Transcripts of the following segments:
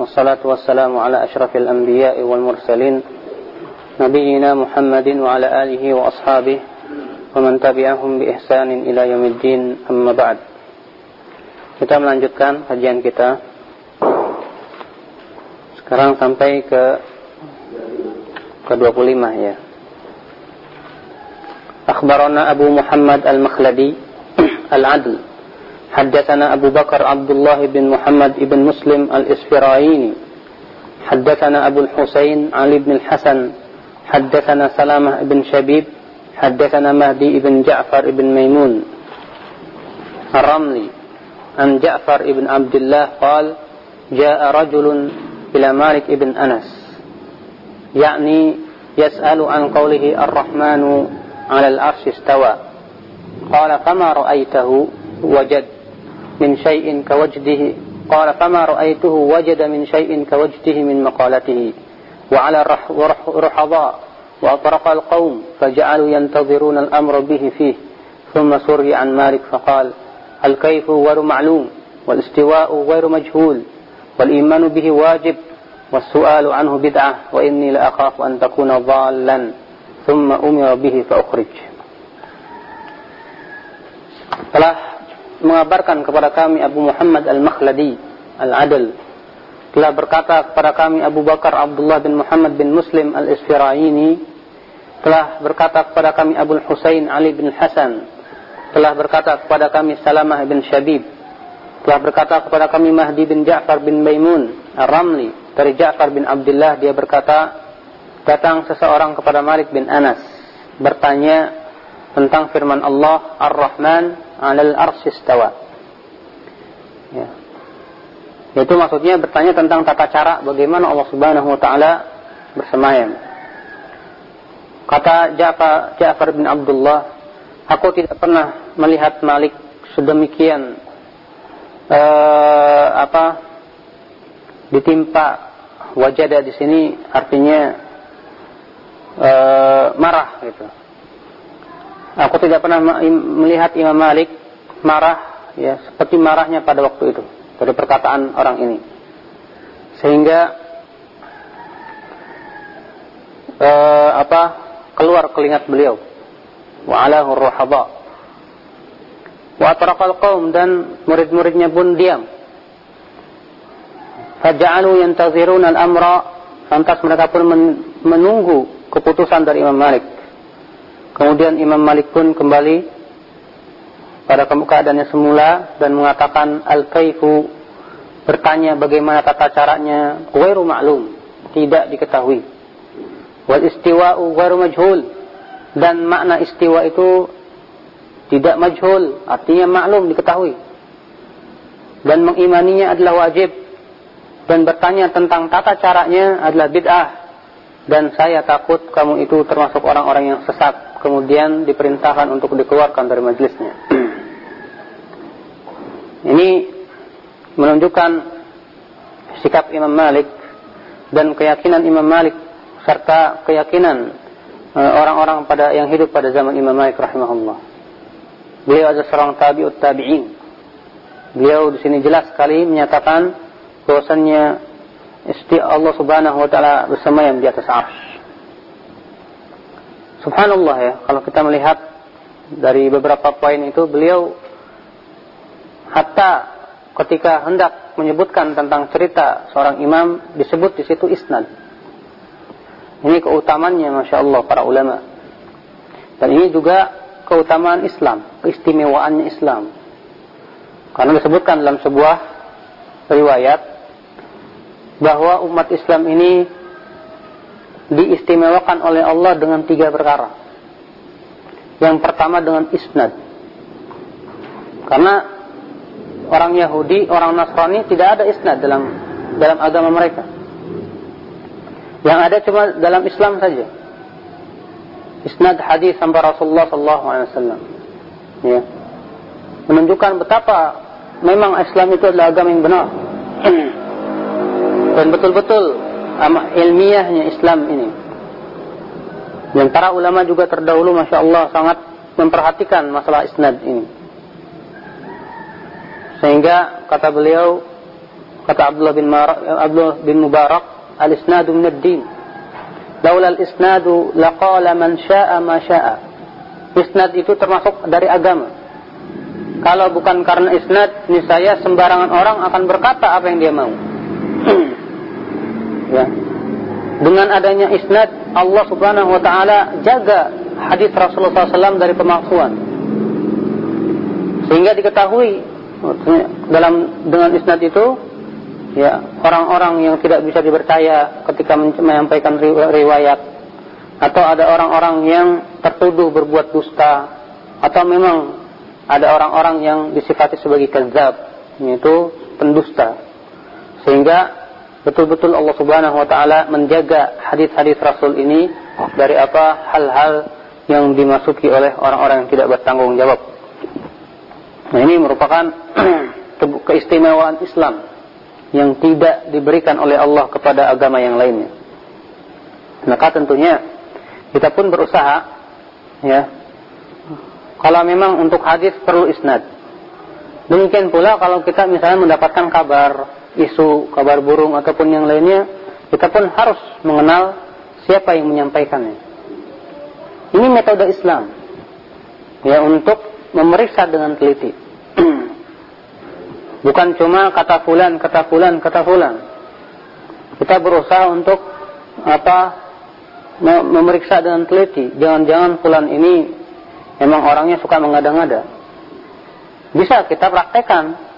والصلاة والسلام على أشرف الأنبياء والمرسلين نبينا محمد وعلى آله وأصحابه ومن تبعهم بإحسان إلى يوم الدين. أما بعد kita melanjutkan kajian kita. Sekarang sampai ke ke 25 ya. أخبرنا أبو محمد المخلدي العدل حدثنا أبو بكر عبد الله بن محمد بن مسلم الإسفرايني حدثنا أبو الحسين علي بن الحسن. حدثنا سلامة بن شبيب. حدثنا مهدي بن جعفر بن ميمون. الرملي. عن جعفر بن عبد الله قال جاء رجل إلى مالك بن أنس. يعني يسأل عن قوله الرحمن على العرش استوى. قال فما رأيته؟ وجد. من شيء كوجده. قال فما رأيته وجد من شيء كوجده من مقالته. وعلى الرحضاء وأطرق القوم فجعلوا ينتظرون الأمر به فيه. ثم سري عن مالك فقال الكيف غير معلوم والاستواء غير مجهول والإيمان به واجب والسؤال عنه بدعة وإني لأخاف أن تكون ضالا. ثم أمر به فأخرج. telah mengabarkan kepada kami Abu Muhammad Al-Makhladi Al-Adl telah berkata kepada kami Abu Bakar Abdullah bin Muhammad bin Muslim Al-Isfiraini telah berkata kepada kami Abu Husain Ali bin Hasan. Telah berkata kepada kami Salamah bin Shabib telah berkata kepada kami Mahdi bin Ja'far bin Maimun Ar-Ramli dari Ja'far bin Abdullah. Dia berkata datang seseorang kepada Malik bin Anas bertanya tentang firman Allah Ar-Rahman 'alal arsy istawa ya itu maksudnya bertanya tentang tata cara bagaimana Allah Subhanahu wa taala bersemayam. Kata Ja'far, Ja'far bin Abdullah, aku tidak pernah melihat Malik sedemikian uh, apa ditimpa wajada di sini artinya uh, marah gitu. Aku tidak pernah melihat Imam Malik marah ya seperti marahnya pada waktu itu dari perkataan orang ini. Sehingga uh, apa keluar kelingat beliau. Wa alahu ruhaba. Wa atraqal qaum dan murid-muridnya pun diam. Faja'alu yantaziruna al-amra lantas mereka pun menunggu keputusan dari Imam Malik. Kemudian Imam Malik pun kembali pada keadaannya semula dan mengatakan al-kaifu bertanya bagaimana tata caranya. Ghairu ma'lum tidak diketahui. Wal istiwa'u ghairu majhul dan makna istiwa itu tidak majhul artinya maklum diketahui. Dan mengimaninya adalah wajib dan bertanya tentang tata caranya adalah bid'ah. Dan saya takut kamu itu termasuk orang-orang yang sesat kemudian diperintahkan untuk dikeluarkan dari majelisnya ini menunjukkan sikap Imam Malik dan keyakinan Imam Malik serta keyakinan eh, orang-orang pada yang hidup pada zaman Imam Malik rahimahullah. Beliau adalah seorang tabi'ut tabi'in. Beliau di sini jelas sekali menyatakan bahwasannya isti Allah Subhanahu wa taala bersemayam di atas arsy. Subhanallah ya, kalau kita melihat dari beberapa poin itu beliau hatta ketika hendak menyebutkan tentang cerita seorang imam disebut di situ isnad. Ini keutamannya masya Allah para ulama. Dan ini juga keutamaan Islam, keistimewaannya Islam. Karena disebutkan dalam sebuah riwayat bahwa umat Islam ini diistimewakan oleh Allah dengan tiga perkara. Yang pertama dengan isnad. Karena orang Yahudi, orang Nasrani tidak ada isnad dalam dalam agama mereka. Yang ada cuma dalam Islam saja. Isnad hadis sampai Rasulullah sallallahu alaihi wasallam. Ya. Menunjukkan betapa memang Islam itu adalah agama yang benar. Dan betul-betul ilmiahnya Islam ini. Dan para ulama juga terdahulu Masya Allah sangat memperhatikan masalah isnad ini. Sehingga kata beliau kata Abdullah bin, Mar Abdullah bin Mubarak al-isnadu min ad-din laula al-isnadu laqala man syaa ma syaa isnad itu termasuk dari agama kalau bukan karena isnad niscaya sembarangan orang akan berkata apa yang dia mau ya. Dengan adanya isnad Allah Subhanahu wa taala jaga hadis Rasulullah SAW dari pemalsuan. Sehingga diketahui dalam dengan isnad itu ya orang-orang yang tidak bisa dipercaya ketika menyampaikan riwayat atau ada orang-orang yang tertuduh berbuat dusta atau memang ada orang-orang yang disifati sebagai kezab yaitu pendusta. Sehingga betul-betul Allah Subhanahu wa taala menjaga hadis-hadis Rasul ini dari apa hal-hal yang dimasuki oleh orang-orang yang tidak bertanggung jawab. Nah, ini merupakan keistimewaan Islam yang tidak diberikan oleh Allah kepada agama yang lainnya. Maka tentunya kita pun berusaha ya. Kalau memang untuk hadis perlu isnad. Demikian pula kalau kita misalnya mendapatkan kabar isu kabar burung ataupun yang lainnya, kita pun harus mengenal siapa yang menyampaikannya. Ini metode Islam. Ya, untuk memeriksa dengan teliti. Bukan cuma kata fulan, kata fulan, kata fulan. Kita berusaha untuk apa memeriksa dengan teliti. Jangan-jangan fulan ini memang orangnya suka mengada-ngada. Bisa kita praktekkan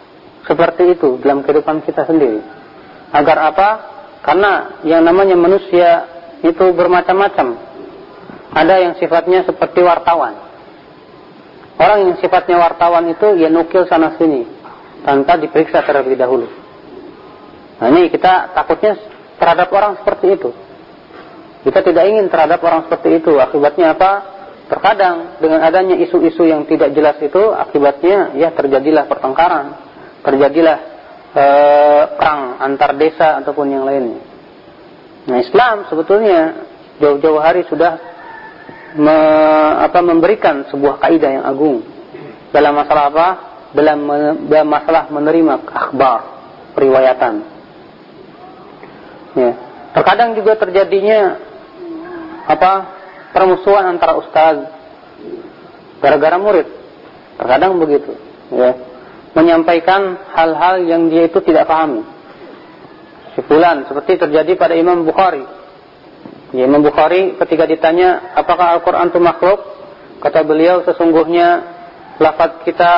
seperti itu dalam kehidupan kita sendiri. Agar apa? Karena yang namanya manusia itu bermacam-macam. Ada yang sifatnya seperti wartawan. Orang yang sifatnya wartawan itu ya nukil sana sini tanpa diperiksa terlebih dahulu. Nah ini kita takutnya terhadap orang seperti itu. Kita tidak ingin terhadap orang seperti itu. Akibatnya apa? Terkadang dengan adanya isu-isu yang tidak jelas itu akibatnya ya terjadilah pertengkaran terjadilah e, perang antar desa ataupun yang lainnya. Nah Islam sebetulnya jauh-jauh hari sudah me, apa, memberikan sebuah kaidah yang agung dalam masalah apa? Dalam, dalam masalah menerima akhbar, periwayatan. Ya. Terkadang juga terjadinya apa permusuhan antara ustaz gara-gara murid. Terkadang begitu. Ya menyampaikan hal-hal yang dia itu tidak pahami. Sebulan seperti terjadi pada Imam Bukhari. Ya, Imam Bukhari ketika ditanya apakah Al-Quran itu makhluk, kata beliau sesungguhnya lafaz kita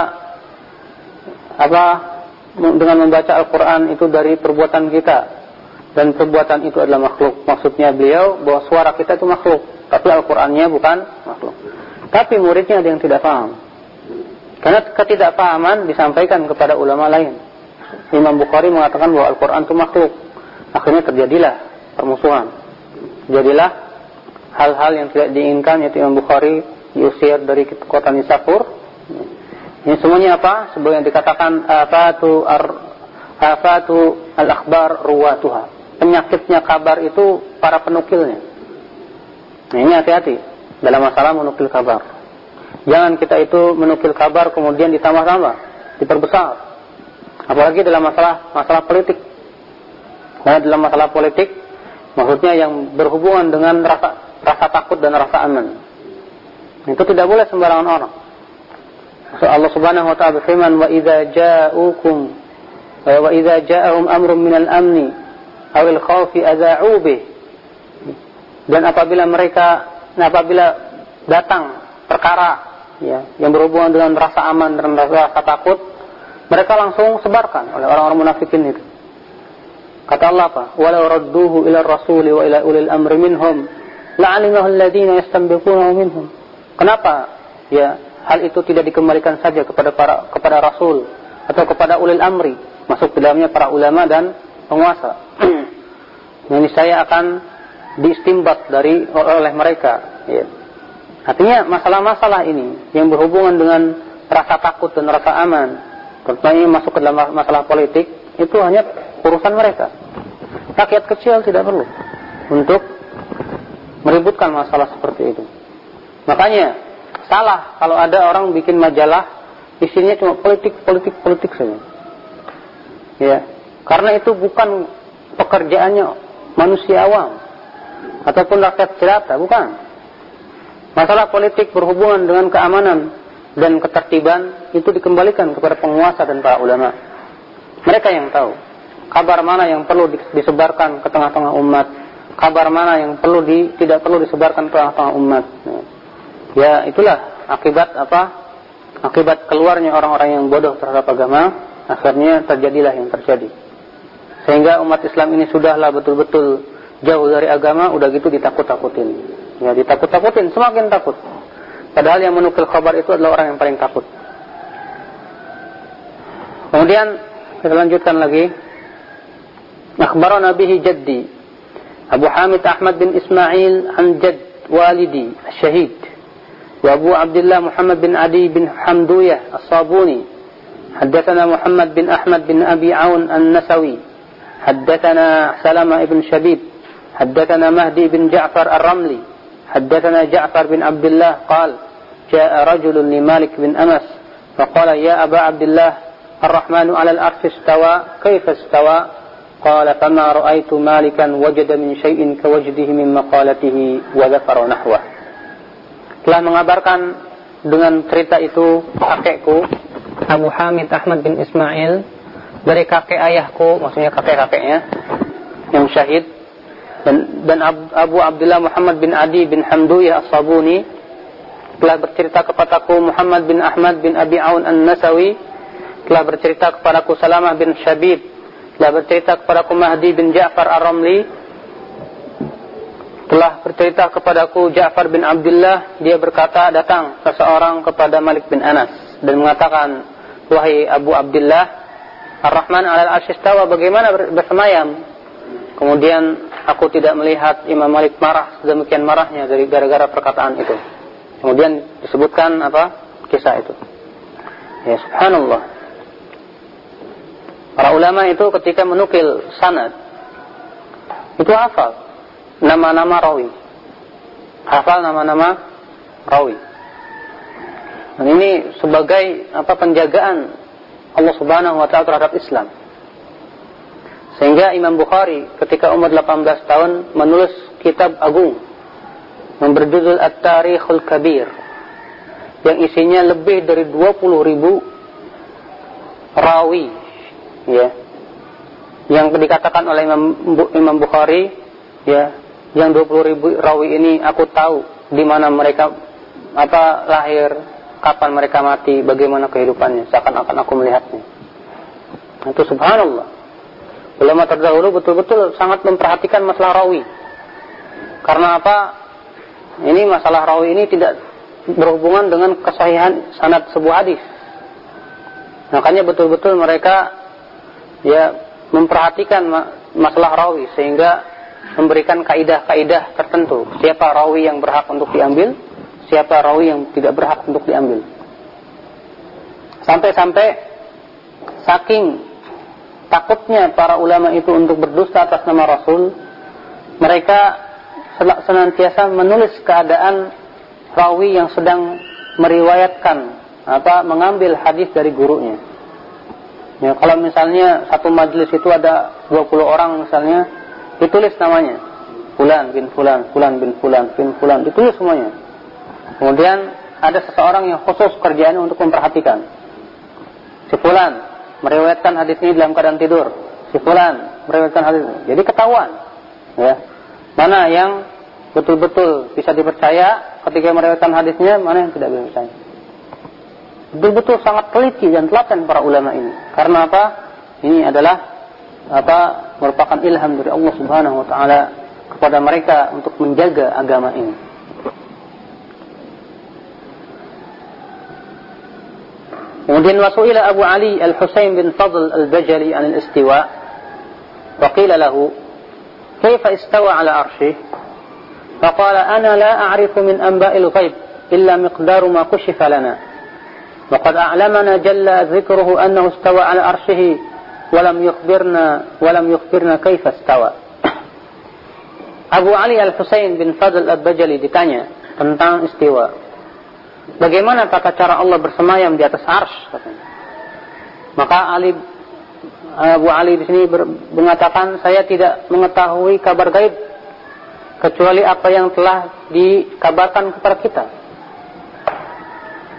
apa dengan membaca Al-Quran itu dari perbuatan kita dan perbuatan itu adalah makhluk. Maksudnya beliau bahwa suara kita itu makhluk, tapi Al-Qurannya bukan makhluk. Tapi muridnya ada yang tidak paham. Karena ketidakpahaman disampaikan kepada ulama lain. Imam Bukhari mengatakan bahwa Al-Quran itu makhluk. Akhirnya terjadilah permusuhan. Jadilah hal-hal yang tidak diinginkan yaitu Imam Bukhari diusir dari kota Nisapur. Ini semuanya apa? Sebagai yang dikatakan afatu ar afatu al-akhbar ruwatuha. Penyakitnya kabar itu para penukilnya. Nah, ini hati-hati dalam masalah menukil kabar. Jangan kita itu menukil kabar kemudian ditambah-tambah, diperbesar. Apalagi dalam masalah masalah politik. Karena dalam masalah politik, maksudnya yang berhubungan dengan rasa rasa takut dan rasa aman. Itu tidak boleh sembarangan orang. So, Allah Subhanahu wa taala berfirman, "Wa idza ja'ukum wa idza ja'ahum amrun minal amni aw al-khawfi adza'u bih." Dan apabila mereka apabila datang perkara ya, yang berhubungan dengan rasa aman dan rasa, takut, mereka langsung sebarkan oleh orang-orang munafikin itu. Kata Allah apa? Walau radduhu ila rasuli wa ila ulil amri minhum la'alimahu alladhina yastanbiqunahu minhum. Kenapa? Ya, hal itu tidak dikembalikan saja kepada para kepada rasul atau kepada ulil amri, masuk ke dalamnya para ulama dan penguasa. Ini saya akan diistimbat dari oleh mereka, ya. Artinya masalah-masalah ini yang berhubungan dengan rasa takut dan rasa aman, terutama masuk ke dalam masalah politik, itu hanya urusan mereka. Rakyat kecil tidak perlu untuk meributkan masalah seperti itu. Makanya salah kalau ada orang bikin majalah isinya cuma politik, politik, politik saja. Ya, Karena itu bukan pekerjaannya manusia awam ataupun rakyat jelata, bukan. Masalah politik berhubungan dengan keamanan dan ketertiban itu dikembalikan kepada penguasa dan para ulama. Mereka yang tahu kabar mana yang perlu disebarkan ke tengah-tengah umat, kabar mana yang perlu di, tidak perlu disebarkan ke tengah-tengah umat. Ya itulah akibat apa? Akibat keluarnya orang-orang yang bodoh terhadap agama, akhirnya terjadilah yang terjadi. Sehingga umat Islam ini sudahlah betul-betul jauh dari agama, udah gitu ditakut-takutin. Ya, ditakut-takutin, semakin takut. Padahal yang menukil kabar itu adalah orang yang paling takut. Kemudian kita lanjutkan lagi. Akhbarana bihi jaddi Abu Hamid Ahmad bin Ismail an jadd walidi syahid wa Abu Abdullah Muhammad bin Adi bin Hamduyah as-Sabuni حدثنا محمد بن أحمد بن أبي عون النسوي حدثنا سلمة بن شبيب حدثنا مهدي بن جعفر الرملي حدثنا جعفر بن عبد الله قال جاء رجل لمالك بن أنس فقال يا أبا عبد الله الرحمن على الأرش استوى كيف استوى قال فما رأيت مالكا وجد من شيء كوجده من مقالته وذكر نحوه telah mengabarkan dengan cerita itu kakekku Abu Hamid Ahmad bin Ismail dari kakek ayahku maksudnya kakek-kakeknya yang syahid dan, dan Abu Abdullah Muhammad bin Adi bin Hamduyah As-Sabuni telah bercerita kepadaku Muhammad bin Ahmad bin Abi Aun An-Nasawi telah bercerita kepadaku Salamah bin Syabib telah bercerita kepadaku Mahdi bin Ja'far Ar-Ramli telah bercerita kepadaku Ja'far bin Abdullah dia berkata datang seseorang kepada Malik bin Anas dan mengatakan wahai Abu Abdullah Ar-Rahman arsistawa bagaimana bersemayam kemudian aku tidak melihat Imam Malik marah sedemikian marahnya dari gara-gara perkataan itu. Kemudian disebutkan apa? Kisah itu. Ya subhanallah. Para ulama itu ketika menukil sanad itu hafal nama-nama rawi. Hafal nama-nama rawi. Dan ini sebagai apa penjagaan Allah Subhanahu wa taala terhadap Islam. Sehingga Imam Bukhari ketika umur 18 tahun menulis kitab agung. Yang berjudul At-Tarikhul Kabir. Yang isinya lebih dari 20 ribu rawi. Ya. Yang dikatakan oleh Imam, Bukhari ya yang 20 ribu rawi ini aku tahu di mana mereka apa lahir kapan mereka mati bagaimana kehidupannya seakan-akan aku melihatnya. Itu subhanallah Ulama terdahulu betul-betul sangat memperhatikan masalah rawi. Karena apa? Ini masalah rawi ini tidak berhubungan dengan kesahihan sanad sebuah hadis. Makanya betul-betul mereka ya memperhatikan masalah rawi sehingga memberikan kaidah-kaidah tertentu. Siapa rawi yang berhak untuk diambil, siapa rawi yang tidak berhak untuk diambil. Sampai-sampai saking takutnya para ulama itu untuk berdusta atas nama Rasul, mereka senantiasa menulis keadaan rawi yang sedang meriwayatkan apa mengambil hadis dari gurunya. Ya, kalau misalnya satu majelis itu ada 20 orang misalnya, ditulis namanya. Fulan bin Fulan, Fulan bin Fulan, bin Fulan, ditulis semuanya. Kemudian ada seseorang yang khusus kerjaannya untuk memperhatikan. Si Fulan, meriwayatkan hadis ini dalam keadaan tidur. Si fulan meriwayatkan hadis. Jadi ketahuan. Ya. Mana yang betul-betul bisa dipercaya ketika meriwayatkan hadisnya, mana yang tidak bisa dipercaya. Betul-betul sangat teliti dan telaten para ulama ini. Karena apa? Ini adalah apa merupakan ilham dari Allah Subhanahu wa taala kepada mereka untuk menjaga agama ini. Kemudian wasuila Abu Ali Al-Husain bin Fadl Al-Bajali an al-istiwa. وقيل له كيف استوى على عرشه فقال أنا لا أعرف من أنباء الغيب إلا مقدار ما كشف لنا وقد أعلمنا جل ذكره أنه استوى على عرشه ولم يخبرنا ولم يخبرنا كيف استوى Abu Ali Al-Husain bin Fadl Al-Bajali ditanya tentang istiwa. Bagaimana tata cara Allah bersemayam di atas arsh? Maka Ali Abu Ali di sini mengatakan saya tidak mengetahui kabar gaib kecuali apa yang telah dikabarkan kepada kita.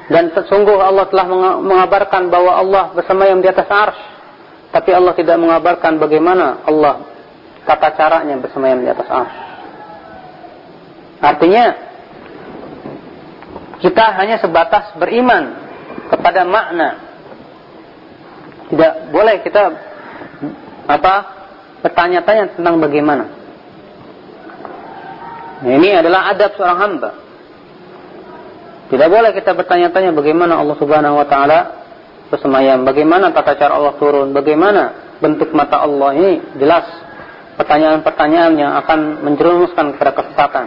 Dan sesungguh Allah telah mengabarkan bahwa Allah bersama yang di atas ars. Tapi Allah tidak mengabarkan bagaimana Allah tata caranya bersama yang di atas ars. Artinya kita hanya sebatas beriman kepada makna. Tidak boleh kita apa bertanya-tanya tentang bagaimana. Nah, ini adalah adab seorang hamba. Tidak boleh kita bertanya-tanya bagaimana Allah Subhanahu wa taala bersemayam, bagaimana tata cara Allah turun, bagaimana bentuk mata Allah ini jelas pertanyaan-pertanyaan yang akan menjerumuskan kepada kesesatan.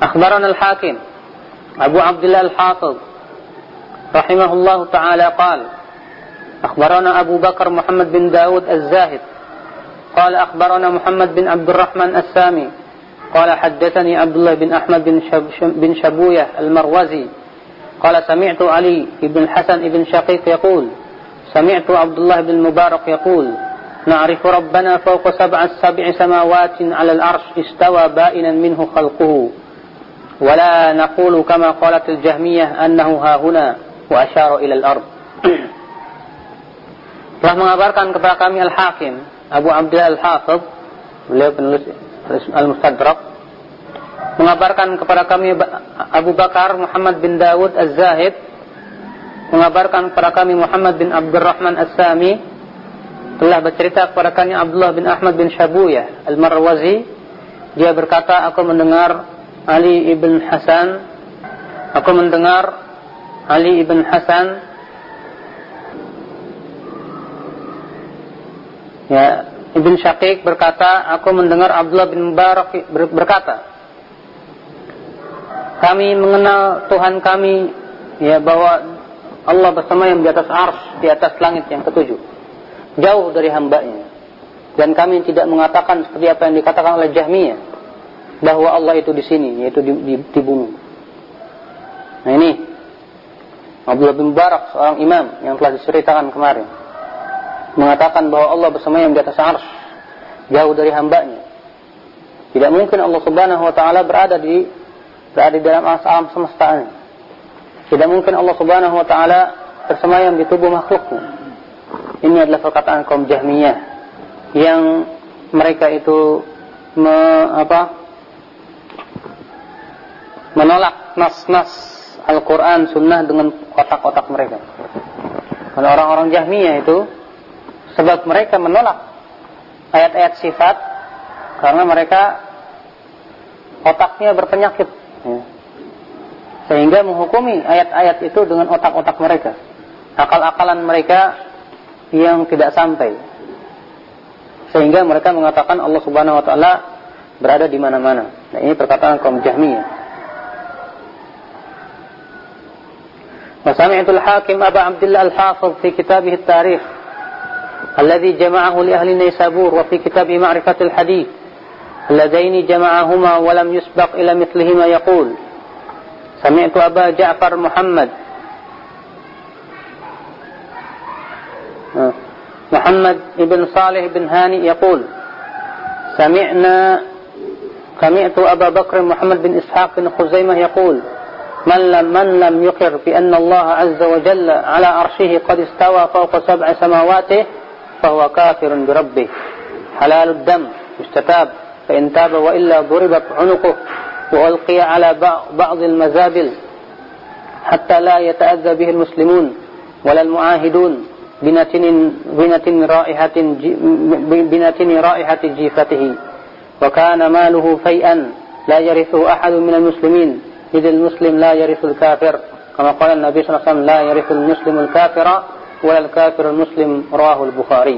Akhbaran al-Hakim Abu Abdullah al-Hafiz rahimahullah taala qala أخبرنا أبو بكر محمد بن داود الزاهد قال أخبرنا محمد بن عبد الرحمن السامي قال حدثني عبد الله بن أحمد بن, شب بن شبوية المروزي قال سمعت علي بن الحسن بن شقيق يقول سمعت عبد الله بن المبارك يقول نعرف ربنا فوق سبع سبع سماوات على العرش استوى بائنا منه خلقه. ولا نقول كما قالت الجهمية أنه ها هنا وأشار إلى الأرض telah mengabarkan kepada kami Al-Hakim Abu Abdullah Al-Hafiz beliau penulis Al-Mustadrak mengabarkan kepada kami Abu Bakar Muhammad bin Dawud Az-Zahid mengabarkan kepada kami Muhammad bin Abdurrahman As-Sami telah bercerita kepada kami Abdullah bin Ahmad bin Shabuyah Al-Marwazi dia berkata aku mendengar Ali ibn Hasan aku mendengar Ali ibn Hasan ya Ibn Syaqiq berkata, aku mendengar Abdullah bin Mubarak berkata, kami mengenal Tuhan kami ya bahwa Allah bersama yang di atas ars, di atas langit yang ketujuh. Jauh dari hambanya. Dan kami tidak mengatakan seperti apa yang dikatakan oleh Jahmiyah. Bahwa Allah itu di sini, yaitu di, di, di bumi. Nah ini. Abdullah bin Mubarak, seorang imam yang telah diceritakan kemarin mengatakan bahwa Allah bersama yang di atas ars jauh dari hambanya. Tidak mungkin Allah Subhanahu wa taala berada di berada di dalam alam semesta ini. Tidak mungkin Allah Subhanahu wa taala bersemayam di tubuh makhluknya. Ini adalah perkataan kaum Jahmiyah yang mereka itu me, apa, menolak nas-nas Al-Quran, Sunnah dengan otak-otak mereka. Karena orang-orang Jahmiyah itu Sebab mereka menolak ayat-ayat sifat karena mereka otaknya berpenyakit. Ya. Sehingga menghukumi ayat-ayat itu dengan otak-otak mereka. Akal-akalan mereka yang tidak sampai. Sehingga mereka mengatakan Allah Subhanahu wa taala berada di mana-mana. Nah, ini perkataan kaum Jahmiyah. وسمعت الحاكم أبا عبد الله الحافظ في كتابه التاريخ الذي جمعه لأهل النيسابور وفي كتاب معرفة الحديث اللذين جمعهما ولم يسبق إلى مثلهما يقول سمعت أبا جعفر محمد محمد بن صالح بن هاني يقول سمعنا سمعت أبا بكر محمد بن إسحاق بن خزيمة يقول من لم, من لم يقر بأن الله عز وجل على عرشه قد استوى فوق سبع سماواته فهو كافر بربه. حلال الدم يستتاب فإن تاب وإلا ضربت عنقه وألقي على بعض المزابل حتى لا يتأذى به المسلمون ولا المعاهدون بنتن, رائحة بنتن رائحة جيفته. وكان ماله فيئا لا يرثه أحد من المسلمين. إذ المسلم لا يرث الكافر كما قال النبي صلى الله عليه وسلم لا يرث المسلم الكافر wal kafir muslim rawahul Bukhari.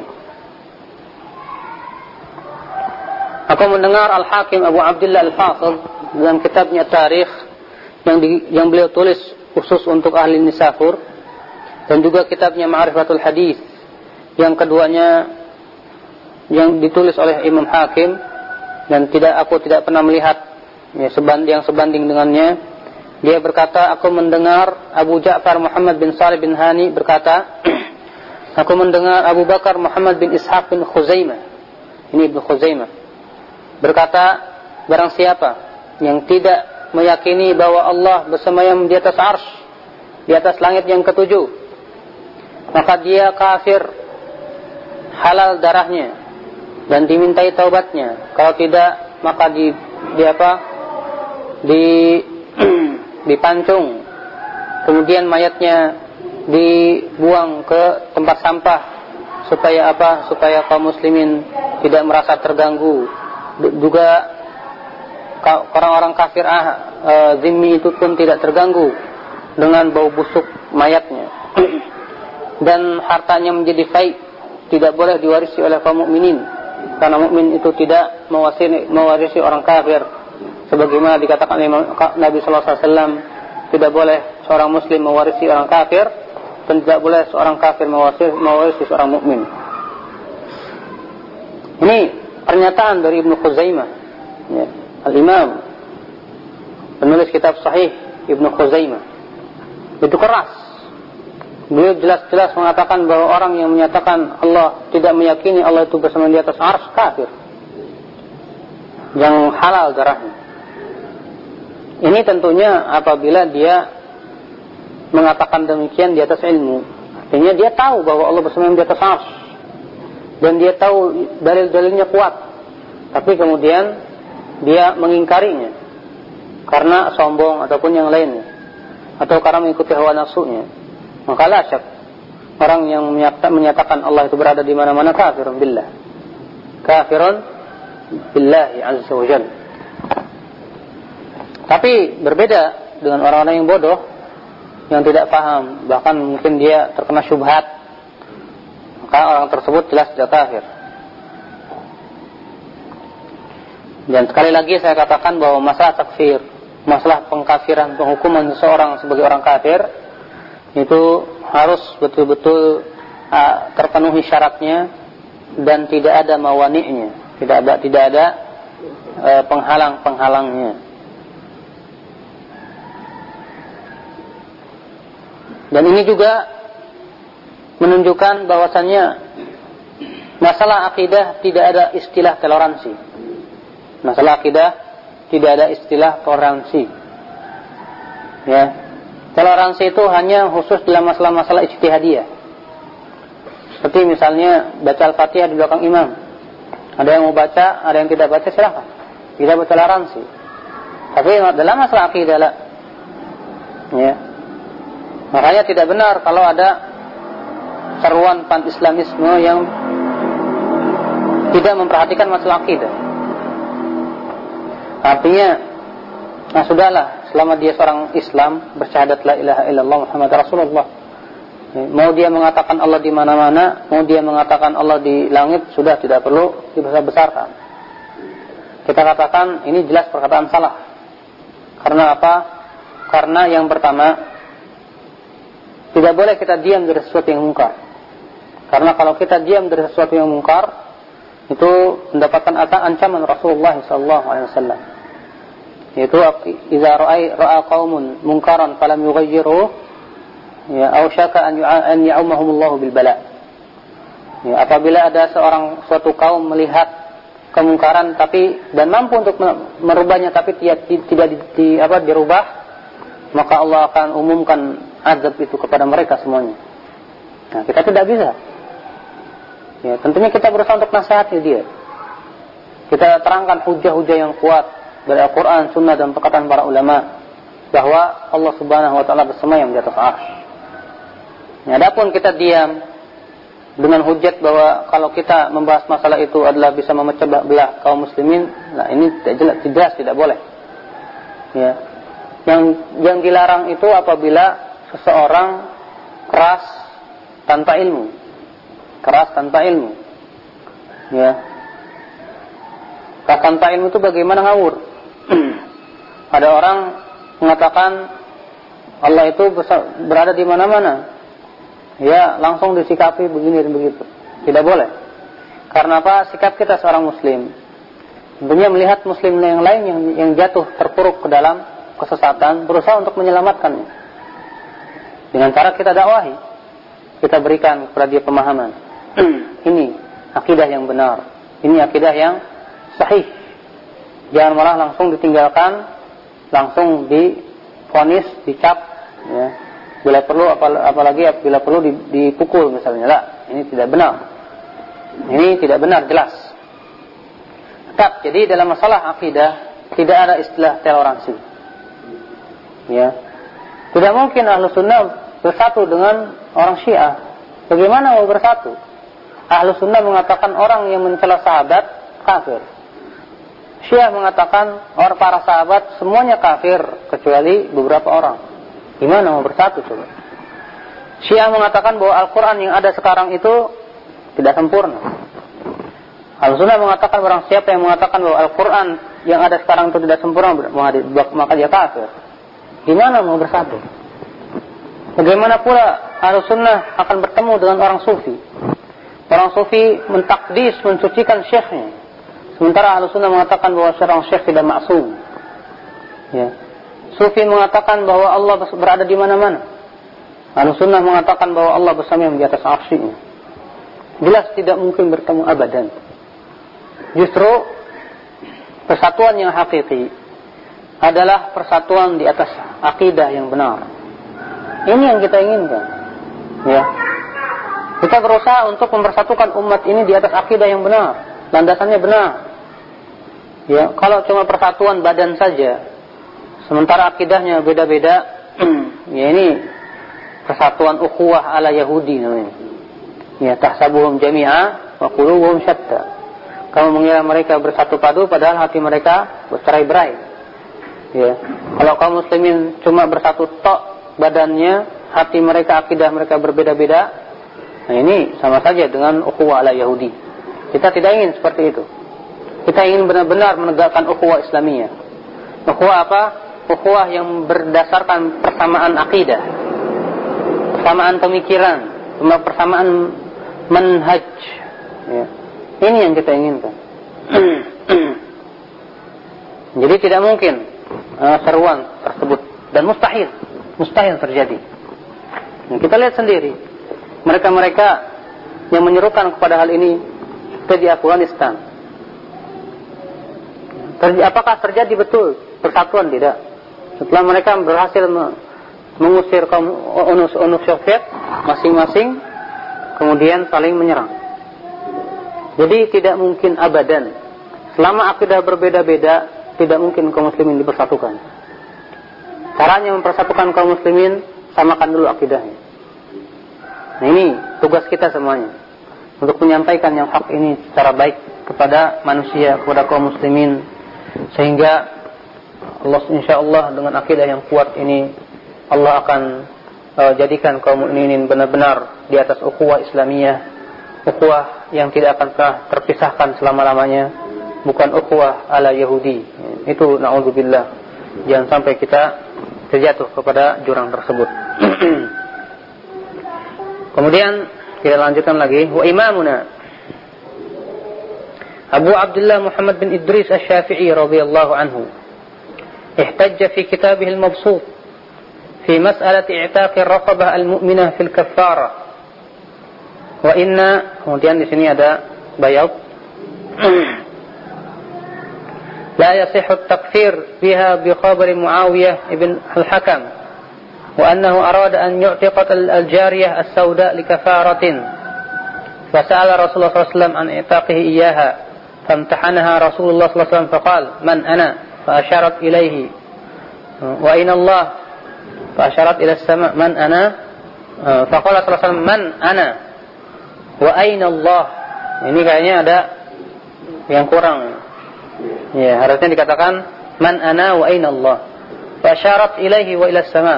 Aku mendengar Al-Hakim Abu Abdullah Al-Hafidh dalam kitabnya Tarikh yang di, yang beliau tulis khusus untuk ahli Nisafur dan juga kitabnya Ma'rifatul Hadis yang keduanya yang ditulis oleh Imam Hakim dan tidak aku tidak pernah melihat ya, sebanding yang sebanding dengannya dia berkata, aku mendengar Abu Ja'far Muhammad bin Salih bin Hani berkata, Aku mendengar Abu Bakar Muhammad bin Ishaq bin Khuzaimah. Ini Ibnu Khuzaimah. Berkata, barang siapa yang tidak meyakini bahwa Allah bersemayam di atas ars, di atas langit yang ketujuh, maka dia kafir halal darahnya dan dimintai taubatnya. Kalau tidak, maka di, di apa? Di dipancung. Kemudian mayatnya dibuang ke tempat sampah supaya apa? Supaya kaum muslimin tidak merasa terganggu. Juga orang-orang kafir ah, e, zimmi itu pun tidak terganggu dengan bau busuk mayatnya. Dan hartanya menjadi baik, tidak boleh diwarisi oleh kaum mukminin karena mukmin itu tidak mewarisi, mewarisi orang kafir sebagaimana dikatakan Nabi wasallam tidak boleh seorang muslim mewarisi orang kafir dan tidak boleh seorang kafir mewarisi, mewarisi seorang mukmin. Ini pernyataan dari Ibnu Khuzaimah, ya, al-Imam penulis kitab Sahih Ibnu Khuzaimah. Itu keras. Beliau jelas-jelas mengatakan bahwa orang yang menyatakan Allah tidak meyakini Allah itu bersama di atas ars kafir. Yang halal darahnya. Ini tentunya apabila dia mengatakan demikian di atas ilmu. Artinya dia tahu bahwa Allah bersama di atas ars. Dan dia tahu dalil-dalilnya kuat. Tapi kemudian dia mengingkarinya. Karena sombong ataupun yang lainnya. Atau karena mengikuti hawa nafsunya. Maka lah syak. Orang yang menyatakan Allah itu berada di mana-mana kafirun billah. Kafirun billahi azza wa jalla. Tapi berbeda dengan orang-orang yang bodoh yang tidak paham, bahkan mungkin dia terkena syubhat. Maka orang tersebut jelas tidak kafir. Dan sekali lagi saya katakan bahwa masalah takfir, masalah pengkafiran, penghukuman seseorang sebagai orang kafir itu harus betul-betul uh, terpenuhi syaratnya dan tidak ada mawani'nya, tidak ada tidak ada uh, penghalang-penghalangnya. Dan ini juga menunjukkan bahwasannya masalah akidah tidak ada istilah toleransi. Masalah akidah tidak ada istilah toleransi. Ya. Toleransi itu hanya khusus dalam masalah-masalah ijtihadiyah. Seperti misalnya baca Al-Fatihah di belakang imam. Ada yang mau baca, ada yang tidak baca, silahkan. Tidak bertoleransi. Tapi dalam masalah akidah lah. Ya. Makanya tidak benar kalau ada seruan pan-islamisme yang tidak memperhatikan masalah akidah. Artinya, nah sudahlah, selama dia seorang Islam, bersyahadat la ilaha illallah Muhammad Rasulullah. Mau dia mengatakan Allah di mana-mana, mau dia mengatakan Allah di langit, sudah tidak perlu dibesar-besarkan. Kita katakan ini jelas perkataan salah. Karena apa? Karena yang pertama, tidak boleh kita diam dari sesuatu yang mungkar. Karena kalau kita diam dari sesuatu yang mungkar, itu mendapatkan ancaman Rasulullah SAW. Yaitu idza ra'a ra'a qaumun munkaran falam yughayyiru ya aw syaka an an ya'umahumullahu bil bala. Ya, apabila ada seorang suatu kaum melihat kemungkaran tapi dan mampu untuk merubahnya tapi tidak tidak di, di, apa dirubah maka Allah akan umumkan azab itu kepada mereka semuanya. Nah, kita tidak bisa. Ya, tentunya kita berusaha untuk nasihati dia. Kita terangkan hujah-hujah yang kuat dari Al-Quran, Sunnah dan perkataan para ulama bahwa Allah Subhanahu Wa Taala bersemayam di atas arsh. Ya, adapun kita diam dengan hujat bahwa kalau kita membahas masalah itu adalah bisa memecah belah kaum muslimin, nah ini tidak jelas, jelas tidak boleh. Ya. Yang yang dilarang itu apabila seseorang keras tanpa ilmu. Keras tanpa ilmu. Ya. Keras tanpa ilmu itu bagaimana ngawur? Ada orang mengatakan Allah itu berada di mana-mana. Ya, langsung disikapi begini dan begitu. Tidak boleh. Karena apa? Sikap kita seorang muslim. Tentunya melihat muslim yang lain yang, yang jatuh terpuruk ke dalam kesesatan, berusaha untuk menyelamatkannya dengan cara kita dakwahi. kita berikan kepada dia pemahaman. ini akidah yang benar. Ini akidah yang sahih. Jangan malah langsung ditinggalkan, langsung difonis, dicap, ya. Bila perlu, apalagi bila perlu dipukul misalnya. Lah, ini tidak benar. Ini tidak benar, jelas. Tetap, jadi dalam masalah akidah, tidak ada istilah toleransi. Ya. Tidak mungkin ahlu sunnah bersatu dengan orang syiah. Bagaimana mau bersatu? Ahlu sunnah mengatakan orang yang mencela sahabat kafir. Syiah mengatakan orang para sahabat semuanya kafir kecuali beberapa orang. Gimana mau bersatu coba? Syiah mengatakan bahwa Al-Quran yang ada sekarang itu tidak sempurna. Al-Sunnah mengatakan orang siapa yang mengatakan bahwa Al-Quran yang ada sekarang itu tidak sempurna, maka dia kafir. Gimana mau bersatu? Bagaimana pula Al-Sunnah akan bertemu dengan orang sufi? Orang sufi mentakdis, mensucikan syekhnya. Sementara ahlu sunnah mengatakan bahwa seorang syekh tidak maksum. Ya. Sufi mengatakan bahwa Allah berada di mana-mana. Ahlu sunnah mengatakan bahwa Allah bersama di atas arsyinya. Jelas tidak mungkin bertemu abadan. Justru persatuan yang hakiki adalah persatuan di atas akidah yang benar. Ini yang kita inginkan. Ya. Kita berusaha untuk mempersatukan umat ini di atas akidah yang benar, landasannya benar. Ya, kalau cuma persatuan badan saja, sementara akidahnya beda-beda, ya ini persatuan ukhuwah ala Yahudi namanya. Ya, tahsabuhum jami'a wa qulubuhum syatta. Kamu mengira mereka bersatu padu padahal hati mereka bercerai-berai. Ya. Kalau kaum muslimin cuma bersatu tok badannya, hati mereka akidah mereka berbeda-beda, Nah ini sama saja dengan ukhuwah ala Yahudi. Kita tidak ingin seperti itu. Kita ingin benar-benar menegakkan ukhuwah Islamiyah. Ukhuwah apa? Ukhuwah yang berdasarkan persamaan akidah. Persamaan pemikiran. Persamaan manhaj. Ya. Ini yang kita inginkan. Jadi tidak mungkin uh, seruan tersebut. Dan mustahil. Mustahil terjadi. Nah, kita lihat sendiri mereka-mereka yang menyerukan kepada hal ini seperti di Afghanistan. apakah terjadi betul persatuan tidak? Setelah mereka berhasil mengusir kaum unus-unus Soviet masing-masing, kemudian saling menyerang. Jadi tidak mungkin abadan. Selama akidah berbeda-beda, tidak mungkin kaum muslimin dipersatukan. Caranya mempersatukan kaum muslimin, samakan dulu akidahnya. Nah ini tugas kita semuanya untuk menyampaikan yang hak ini secara baik kepada manusia, kepada kaum muslimin sehingga Allah insya Allah dengan akidah yang kuat ini Allah akan uh, jadikan kaum muslimin benar-benar di atas ukhuwah Islamiyah, ukhuwah yang tidak akan pernah terpisahkan selama-lamanya, bukan ukhuwah ala Yahudi. Itu na'udzubillah. Jangan sampai kita terjatuh kepada jurang tersebut. Kemudian kita lanjutkan lagi wa imamuna Abu Abdullah Muhammad bin Idris Asy-Syafi'i radhiyallahu anhu ihtajja fi kitabih al-mabsut fi mas'alati i'taq ar-raqabah al-mu'minah fil kaffara wa inna kemudian di sini ada bayat لا يصح التكفير بها بخبر معاوية ابن الحكم وأنه أراد أن يعتق الجارية السوداء لكفارة. فسأل رسول الله صلى الله عليه وسلم عن إعتاقه إياها فامتحنها رسول الله صلى الله عليه وسلم فقال من أنا؟ فأشارت إليه وأين الله؟ فأشارت إلى السماء من أنا؟ فقال صلى الله عليه وسلم من أنا؟ وأين الله؟ ini kayaknya ada yang kurang. Ya harusnya dikatakan man ana wa aina Allah fa asyarat ilaihi wa ila sama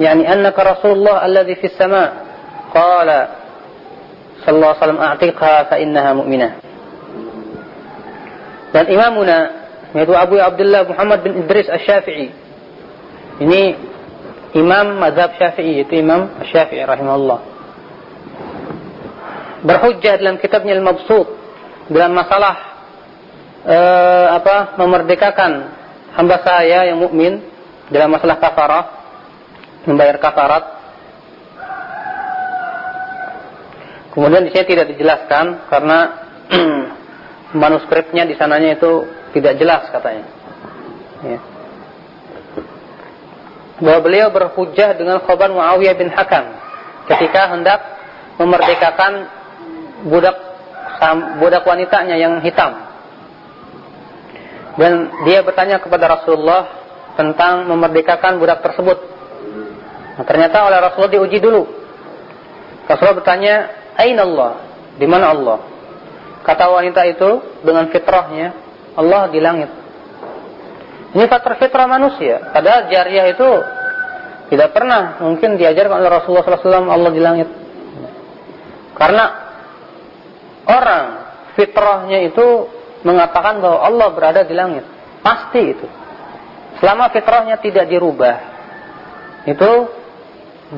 يعني أنك رسول الله الذي في السماء قال صلى الله عليه وسلم أعتقها فإنها مؤمنة dan imamuna yaitu Abu Abdullah Muhammad bin Idris Asy-Syafi'i ini imam mazhab Syafi'i yaitu Imam Syafi'i rahimahullah berhujjah dalam kitabnya Al-Mabsut dalam masalah uh, apa memerdekakan hamba saya yang mukmin dalam masalah kafarah membayar kafarat Kemudian di sini tidak dijelaskan karena manuskripnya di sananya itu tidak jelas katanya. Ya. Bahwa beliau berhujah dengan khabar Muawiyah bin Hakam ketika hendak memerdekakan budak budak wanitanya yang hitam. Dan dia bertanya kepada Rasulullah tentang memerdekakan budak tersebut. Nah, ternyata oleh Rasulullah diuji dulu. Rasulullah bertanya, "Aina Allah?" Di mana Allah? Kata wanita itu dengan fitrahnya, Allah di langit. Ini fitrah-fitrah manusia. Padahal jariah itu tidak pernah mungkin diajarkan oleh Rasulullah SAW Allah di langit. Karena orang fitrahnya itu mengatakan bahwa Allah berada di langit. Pasti itu. Selama fitrahnya tidak dirubah, itu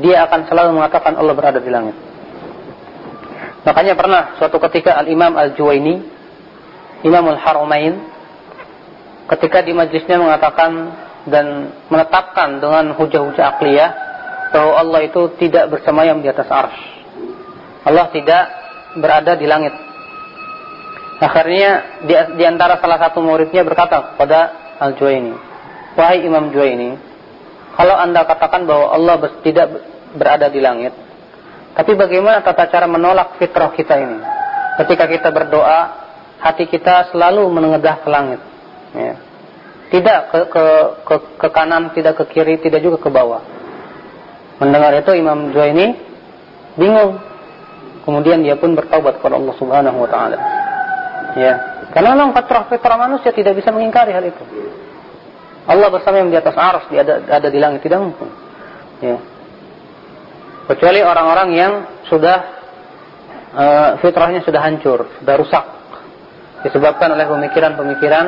dia akan selalu mengatakan Allah berada di langit. Makanya pernah suatu ketika Al-Imam Al-Juwaini, Imam Al-Haramain, ketika di majlisnya mengatakan dan menetapkan dengan hujah-hujah akliyah bahwa Allah itu tidak bersemayam di atas arsh. Allah tidak berada di langit. Akhirnya di, di antara salah satu muridnya berkata kepada Al-Juwaini, "Wahai Imam Juwaini, kalau Anda katakan bahwa Allah tidak berada di langit, tapi bagaimana tata cara menolak fitrah kita ini? Ketika kita berdoa, hati kita selalu menengadah ke langit. Ya. Tidak ke, ke, ke, ke kanan, tidak ke kiri, tidak juga ke bawah. Mendengar itu Imam ini bingung. Kemudian dia pun bertaubat kepada Allah Subhanahu wa taala. Ya. Karena memang fitrah-fitrah manusia tidak bisa mengingkari hal itu. Allah bersama yang di atas arus, ada, ada di langit tidak mungkin. Ya kecuali orang-orang yang sudah uh, fitrahnya sudah hancur, sudah rusak disebabkan oleh pemikiran-pemikiran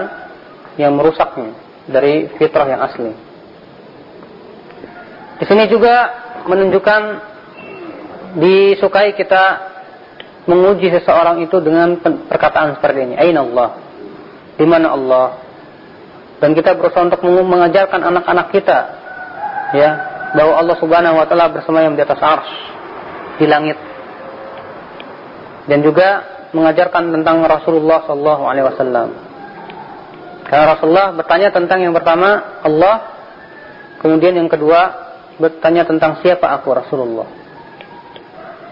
yang merusaknya dari fitrah yang asli. Di sini juga menunjukkan disukai kita menguji seseorang itu dengan perkataan seperti ini. Aina Allah? Di mana Allah? Dan kita berusaha untuk mengajarkan anak-anak kita ya bahwa Allah Subhanahu wa taala bersemayam di atas arsy di langit. Dan juga mengajarkan tentang Rasulullah sallallahu alaihi wasallam. Karena Rasulullah bertanya tentang yang pertama Allah, kemudian yang kedua bertanya tentang siapa aku Rasulullah.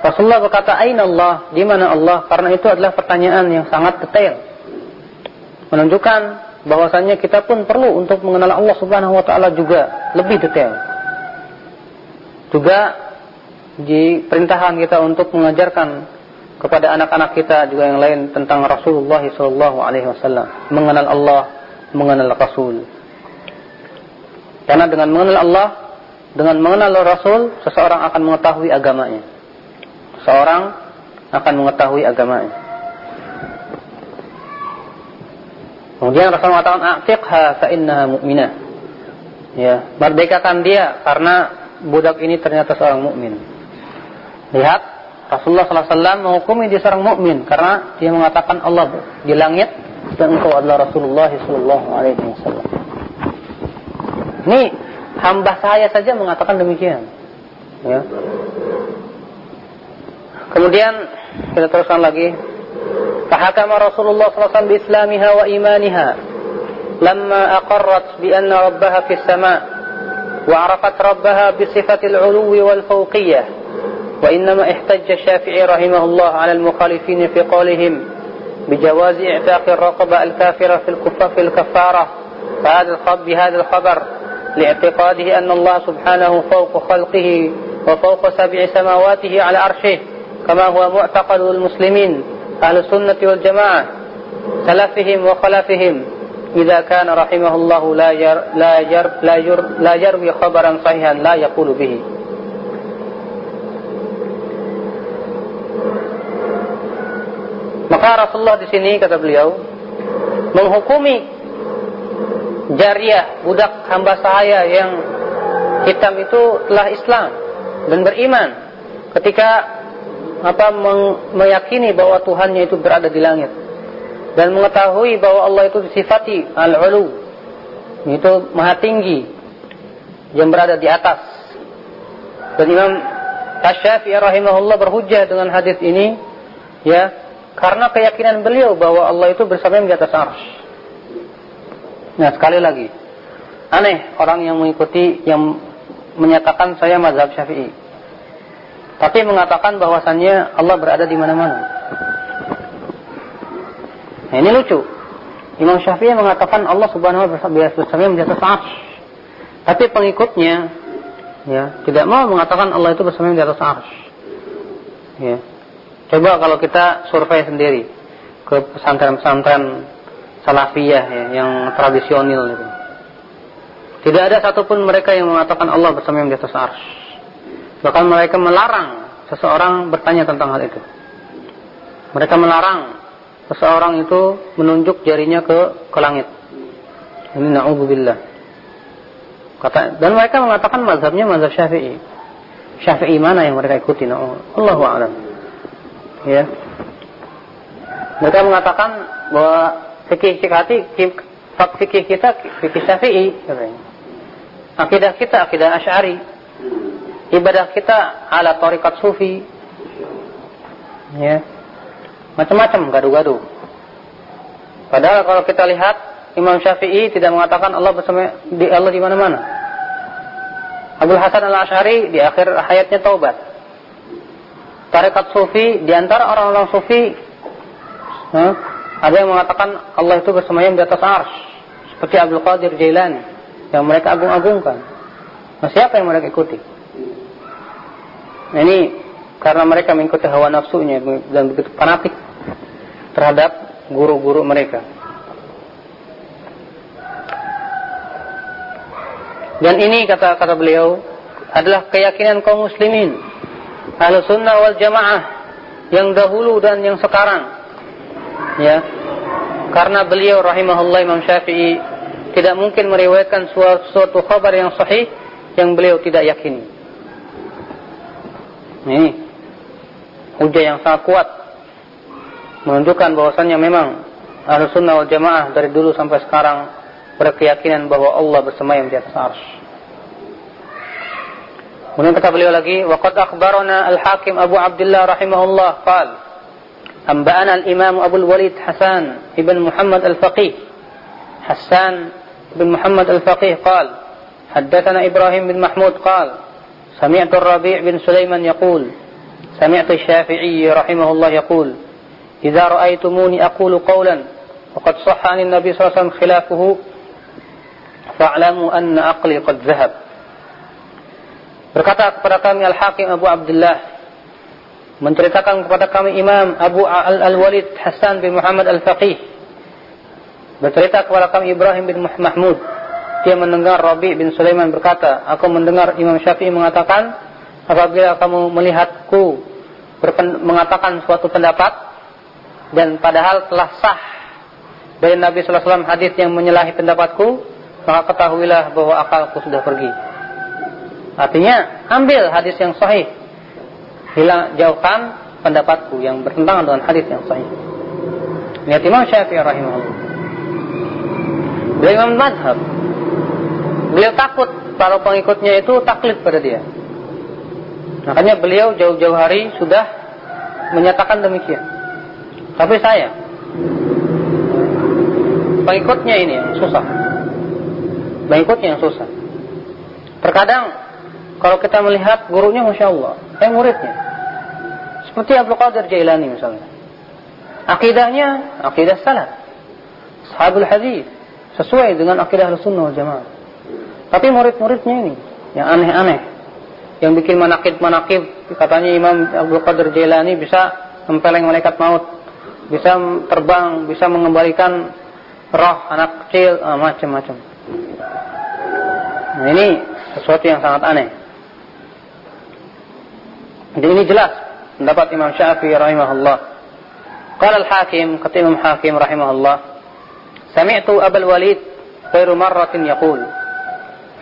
Rasulullah berkata, "Aina Allah?" Di mana Allah? Karena itu adalah pertanyaan yang sangat detail. Menunjukkan bahwasanya kita pun perlu untuk mengenal Allah Subhanahu wa taala juga lebih detail. Juga diperintahkan kita untuk mengajarkan kepada anak-anak kita juga yang lain tentang Rasulullah sallallahu alaihi wasallam, mengenal Allah, mengenal Rasul. Karena dengan mengenal Allah, dengan mengenal Rasul, seseorang akan mengetahui agamanya. Seorang akan mengetahui agamanya. Kemudian Rasul mengatakan, "A'tiqha fa innaha mu'minah." Ya, merdekakan dia karena budak ini ternyata seorang mukmin. Lihat, Rasulullah SAW menghukumi dia seorang mukmin karena dia mengatakan Allah di langit dan engkau adalah Rasulullah Sallallahu Alaihi Wasallam. Ini hamba saya saja mengatakan demikian. Ya. Kemudian kita teruskan lagi. Fahakama Rasulullah SAW bi Islamiha wa imaniha. Lamma aqarrat bi anna rabbaha fis sama' وعرفت ربها بصفة العلو والفوقية وإنما احتج الشافعي رحمه الله على المخالفين في قولهم بجواز إعتاق الرقبة الكافرة في الكفة في الكفارة فهذا الخبر بهذا الخبر لاعتقاده أن الله سبحانه فوق خلقه وفوق سبع سماواته على عرشه كما هو معتقد المسلمين أهل السنة والجماعة سلفهم وخلفهم إذا كان رحمه الله لا ير لا ير لا ير لا يروي خبرا صحيحا لا يقول به Maka Rasulullah di sini kata beliau menghukumi jariah budak hamba saya yang hitam itu telah Islam dan beriman ketika apa meyakini bahwa Tuhannya itu berada di langit dan mengetahui bahwa Allah itu disifati al-ulu itu maha tinggi yang berada di atas dan Imam Asy-Syafi'i rahimahullah berhujjah dengan hadis ini Ya, karena keyakinan beliau bahwa Allah itu bersama di atas arsy. Nah, sekali lagi. Aneh orang yang mengikuti yang menyatakan saya mazhab Syafi'i. Tapi mengatakan bahwasannya Allah berada di mana-mana. Nah, ini lucu. Imam Syafi'i mengatakan Allah Subhanahu wa taala di atas arsy. Tapi pengikutnya ya, tidak mau mengatakan Allah itu bersama di atas arsy. Ya. Coba kalau kita survei sendiri ke pesantren-pesantren salafiyah ya, yang tradisional itu. Tidak ada satupun mereka yang mengatakan Allah bersama di atas ars. Bahkan mereka melarang seseorang bertanya tentang hal itu. Mereka melarang seseorang itu menunjuk jarinya ke ke langit. Ini na'udzubillah. Kata dan mereka mengatakan mazhabnya mazhab Syafi'i. Syafi'i mana yang mereka ikuti? Allahu a'lam. Ya. Mereka mengatakan bahwa fikih hati fikih kita fikih Syafi'i Akidah kita akidah Asy'ari. Ibadah kita ala tarikat sufi. Ya. Macam-macam gaduh-gaduh. Padahal kalau kita lihat Imam Syafi'i tidak mengatakan Allah bersama di Allah di mana-mana. Abdul Hasan al-Ash'ari di akhir hayatnya taubat. Tarekat sufi di antara orang-orang sufi huh, ada yang mengatakan Allah itu bersemayam di atas ars seperti Abdul Qadir Jailani yang mereka agung-agungkan. Nah, siapa yang mereka ikuti? Nah, ini karena mereka mengikuti hawa nafsunya dan begitu fanatik terhadap guru-guru mereka. Dan ini kata kata beliau adalah keyakinan kaum muslimin ahlu sunnah wal jamaah yang dahulu dan yang sekarang. Ya. Karena beliau rahimahullah Imam Syafi'i tidak mungkin meriwayatkan suatu, suatu kabar yang sahih yang beliau tidak yakini ini hujah yang sangat kuat menunjukkan bahwasannya memang ahlu sunnah wal jamaah dari dulu sampai sekarang berkeyakinan bahwa Allah bersemayam di atas arsy. Kemudian kata beliau lagi, waqad akhbarana al-Hakim Abu Abdullah rahimahullah qal Anba'ana al-Imam Abu al-Walid Hasan ibn Muhammad al-Faqih Hasan ibn Muhammad al-Faqih qal حدثنا إبراهيم بن محمود قال سمعت الربيع بن سليمان يقول سمعت الشافعي رحمه الله يقول إذا رأيتموني أقول قولا وقد صح عن النبي صلى الله عليه وسلم خلافه fa'lamu anna aqli qad zahab. Berkata kepada kami Al-Hakim Abu Abdullah menceritakan kepada kami Imam Abu Al-Walid Hasan bin Muhammad Al-Faqih bercerita kepada kami Ibrahim bin Mahmud dia mendengar Rabi bin Sulaiman berkata aku mendengar Imam Syafi'i mengatakan apabila kamu melihatku mengatakan suatu pendapat dan padahal telah sah dari Nabi sallallahu alaihi wasallam hadis yang menyalahi pendapatku maka ketahuilah bahwa akalku sudah pergi. Artinya, ambil hadis yang sahih. Hilang, jauhkan pendapatku yang bertentangan dengan hadis yang sahih. Lihat Imam Syafi'i rahimahullah. Beliau Imam Madhab. Beliau takut para pengikutnya itu taklid pada dia. Makanya beliau jauh-jauh hari sudah menyatakan demikian. Tapi saya, pengikutnya ini yang susah mengikutnya yang susah. Terkadang kalau kita melihat gurunya Masya Allah, eh muridnya. Seperti Abdul Qadir Jailani misalnya. Akidahnya, akidah salah. Sahabul hadis sesuai dengan akidah wal jamaah. Tapi murid-muridnya ini yang aneh-aneh, yang bikin manakib-manakib, katanya Imam Abdul Qadir Jailani bisa mempeleng malaikat maut, bisa terbang, bisa mengembalikan roh anak kecil, ah, macam-macam. Nah, ini sesuatu yang sangat aneh. Jadi ini jelas pendapat Imam Syafi'i rahimahullah. Qala al-Hakim, kata Imam Hakim rahimahullah, sami'tu Abul Walid khairu marratin yaqul.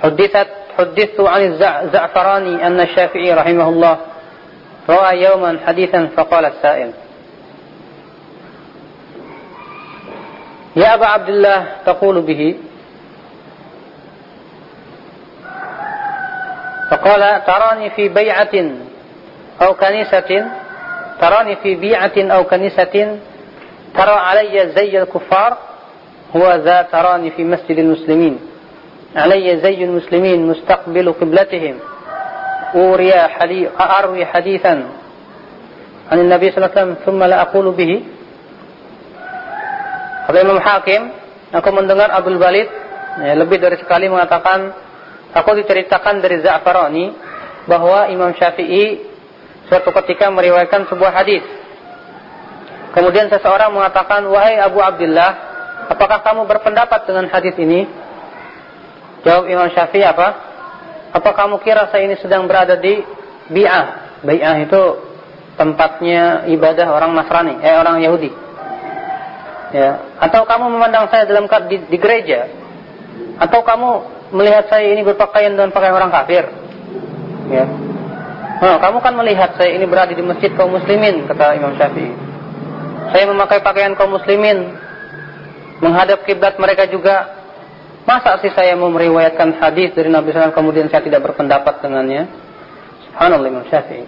Huddithat حدثت عن الزعفراني أن الشافعي رحمه الله رأى يوما حديثا فقال السائل يا أبا عبد الله تقول به؟ فقال تراني في بيعة أو كنيسة tarani fi bi'atin aw kanisatin tara alayya zay al-kuffar huwa dha tarani fi masjidil muslimin alayya zay al-muslimin mustaqbilu qiblatihim uriya hadith arwi hadithan an Nabi sallallahu alaihi wasallam thumma la aqulu bihi Kata Imam Hakim, aku mendengar Abdul Balid ya, lebih dari sekali mengatakan, aku diceritakan dari Za'farani bahwa Imam Syafi'i suatu ketika meriwayatkan sebuah hadis. Kemudian seseorang mengatakan, wahai Abu Abdullah, apakah kamu berpendapat dengan hadis ini? Jawab Imam Syafi'i apa? Apa kamu kira saya ini sedang berada di Bi'ah? Bi'ah itu tempatnya ibadah orang Nasrani, eh orang Yahudi. Ya. Atau kamu memandang saya dalam di, di gereja? Atau kamu melihat saya ini berpakaian dengan pakaian orang kafir? Ya. Nah, kamu kan melihat saya ini berada di masjid kaum muslimin kata Imam Syafi'i. Saya memakai pakaian kaum muslimin menghadap kiblat mereka juga masa sih saya mau meriwayatkan hadis dari Nabi SAW kemudian saya tidak berpendapat dengannya? Subhanallah Imam Syafi'i.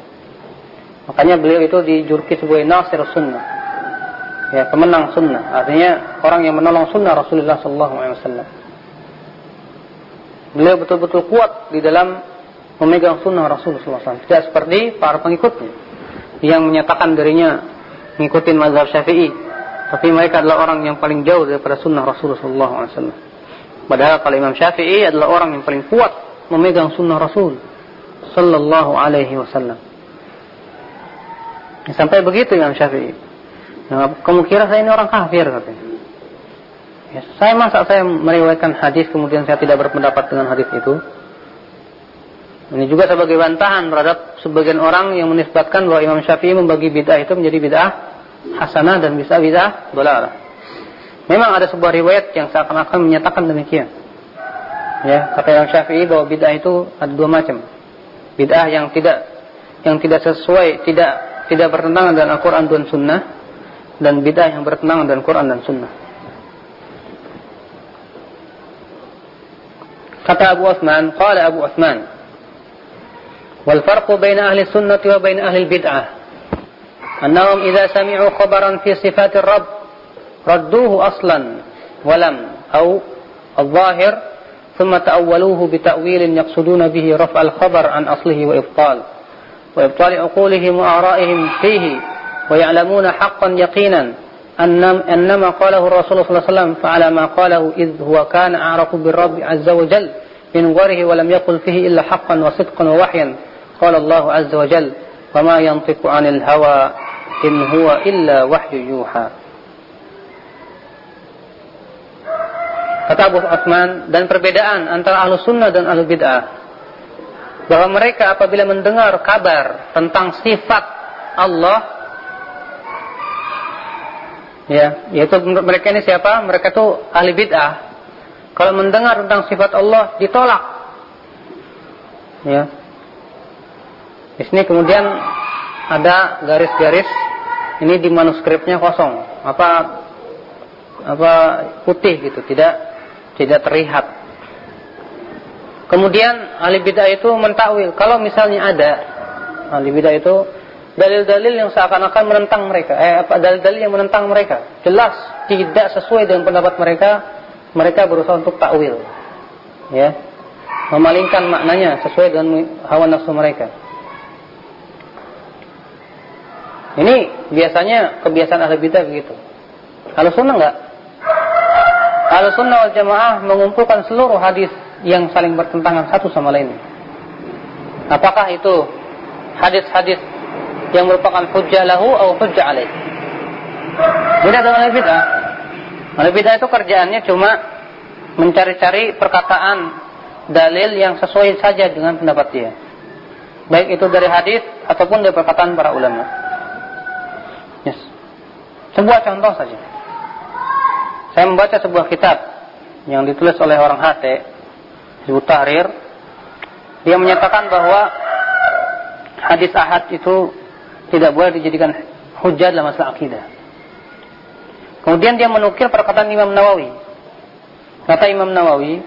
Makanya beliau itu dijuluki sebagai nasir sunnah. Ya pemenang sunnah. Artinya orang yang menolong sunnah Rasulullah SAW beliau betul-betul kuat di dalam memegang sunnah Rasulullah SAW tidak seperti para pengikutnya yang menyatakan dirinya mengikuti mazhab syafi'i tapi mereka adalah orang yang paling jauh daripada sunnah Rasulullah SAW padahal kalau Imam Syafi'i adalah orang yang paling kuat memegang sunnah Rasul Sallallahu Alaihi Wasallam sampai begitu Imam Syafi'i Nah, kamu kira saya ini orang kafir katanya. Ya, saya masa saya meriwayatkan hadis kemudian saya tidak berpendapat dengan hadis itu. Ini juga sebagai bantahan terhadap sebagian orang yang menisbatkan bahwa Imam Syafi'i membagi bid'ah itu menjadi bid'ah hasanah dan bisa bid'ah dolalah. Memang ada sebuah riwayat yang seakan-akan menyatakan demikian. Ya, kata Imam Syafi'i bahwa bid'ah itu ada dua macam. Bid'ah yang tidak yang tidak sesuai, tidak tidak bertentangan dengan Al-Qur'an dan Sunnah dan bid'ah yang bertentangan dengan Quran dan Sunnah. Kata Abu Uthman, qala Abu Uthman, wal farqu baina ahli sunnati wa baina ahli bid'ah annahum idza sami'u khabaran fi sifati rabb radduhu aslan walam au al-zahir ثم تأولوه بتأويل يقصدون به رفع الخبر عن أصله وإبطال وإبطال عقولهم وآرائهم فيه ويعلمون حقا يقينا أنما قاله الرسول صلى الله عليه وسلم فعلى ما قاله إذ هو كان أعرف بالرب عز وجل من غيره ولم يقل فيه إلا حقا وصدقا ووحيا قال الله عز وجل وما ينطق عن الهوى إن هو إلا وحي يوحى. Kata Abu Uthman dan perbedaan antara ahlu sunnah dan ahlu bid'ah bahwa mereka apabila mendengar kabar tentang sifat Allah Ya, yaitu mereka ini siapa? Mereka itu ahli bid'ah. Kalau mendengar tentang sifat Allah ditolak. Ya. Di sini kemudian ada garis-garis ini di manuskripnya kosong. Apa apa putih gitu, tidak tidak terlihat. Kemudian ahli bid'ah itu mentakwil. Kalau misalnya ada ahli bid'ah itu dalil-dalil yang seakan-akan menentang mereka, eh apa dalil-dalil yang menentang mereka, jelas tidak sesuai dengan pendapat mereka, mereka berusaha untuk takwil. Ya. Memalingkan maknanya sesuai dengan hawa nafsu mereka. Ini biasanya kebiasaan ahli bidah begitu. Kalau sunnah enggak? Kalau sunnah wal jamaah mengumpulkan seluruh hadis yang saling bertentangan satu sama lain. Apakah itu hadis-hadis yang merupakan hujjah lahu atau hujjah alaih. Beda dengan ahli bid'ah. Ahli bid'ah itu kerjaannya cuma mencari-cari perkataan dalil yang sesuai saja dengan pendapat dia. Baik itu dari hadis ataupun dari perkataan para ulama. Yes. Sebuah contoh saja. Saya membaca sebuah kitab yang ditulis oleh orang HT, Hizbut Tahrir. Dia menyatakan bahwa hadis ahad itu tidak boleh dijadikan hujah dalam masalah akidah. Kemudian dia menukil perkataan Imam Nawawi. Kata Imam Nawawi,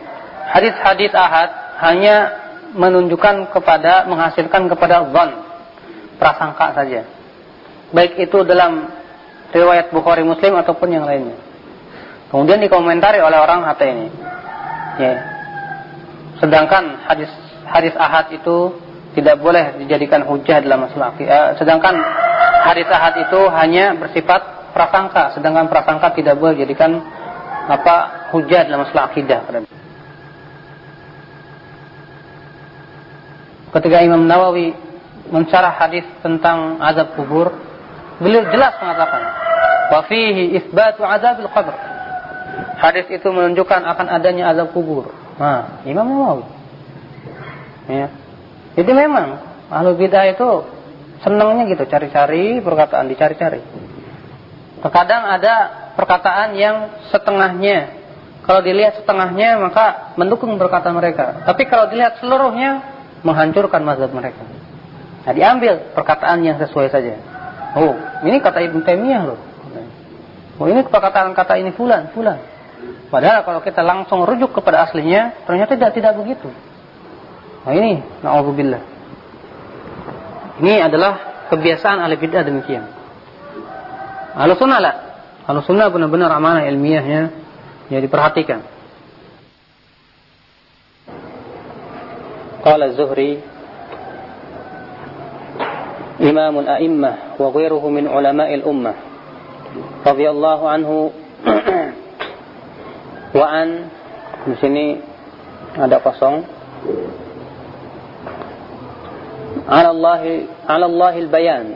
hadis-hadis ahad hanya menunjukkan kepada menghasilkan kepada zon prasangka saja. baik itu dalam riwayat Bukhari Muslim ataupun yang lainnya. Kemudian dikomentari oleh orang HT ini. Ya. Sedangkan hadis hadis ahad itu tidak boleh dijadikan hujah dalam masalah akidah. Sedangkan hadis ahad itu hanya bersifat prasangka, sedangkan prasangka tidak boleh dijadikan apa hujah dalam masalah akidah. Ketika Imam Nawawi mencarah hadis tentang azab kubur, beliau jelas mengatakan, "Wa fihi isbatu azabil qabr." Hadis itu menunjukkan akan adanya azab kubur. Nah, Imam Nawawi. Ya. Jadi memang ahlu bidah itu senangnya gitu cari-cari perkataan dicari-cari. Terkadang ada perkataan yang setengahnya. Kalau dilihat setengahnya maka mendukung perkataan mereka. Tapi kalau dilihat seluruhnya menghancurkan mazhab mereka. Nah, diambil perkataan yang sesuai saja. Oh, ini kata Ibn Taimiyah loh. Oh ini perkataan kata ini fulan, fulan. Padahal kalau kita langsung rujuk kepada aslinya, ternyata tidak tidak begitu. Nah ini, na'udzubillah. Ini adalah kebiasaan ahli bid'ah demikian. Ahlu sunnah lah. Ahlu sunnah benar-benar amanah ilmiahnya ya diperhatikan. Qala Zuhri Imamun a'immah wa ghairuhu min ulama'il ummah رضي الله عنه وعن di sini ada kosong على الله على الله البيان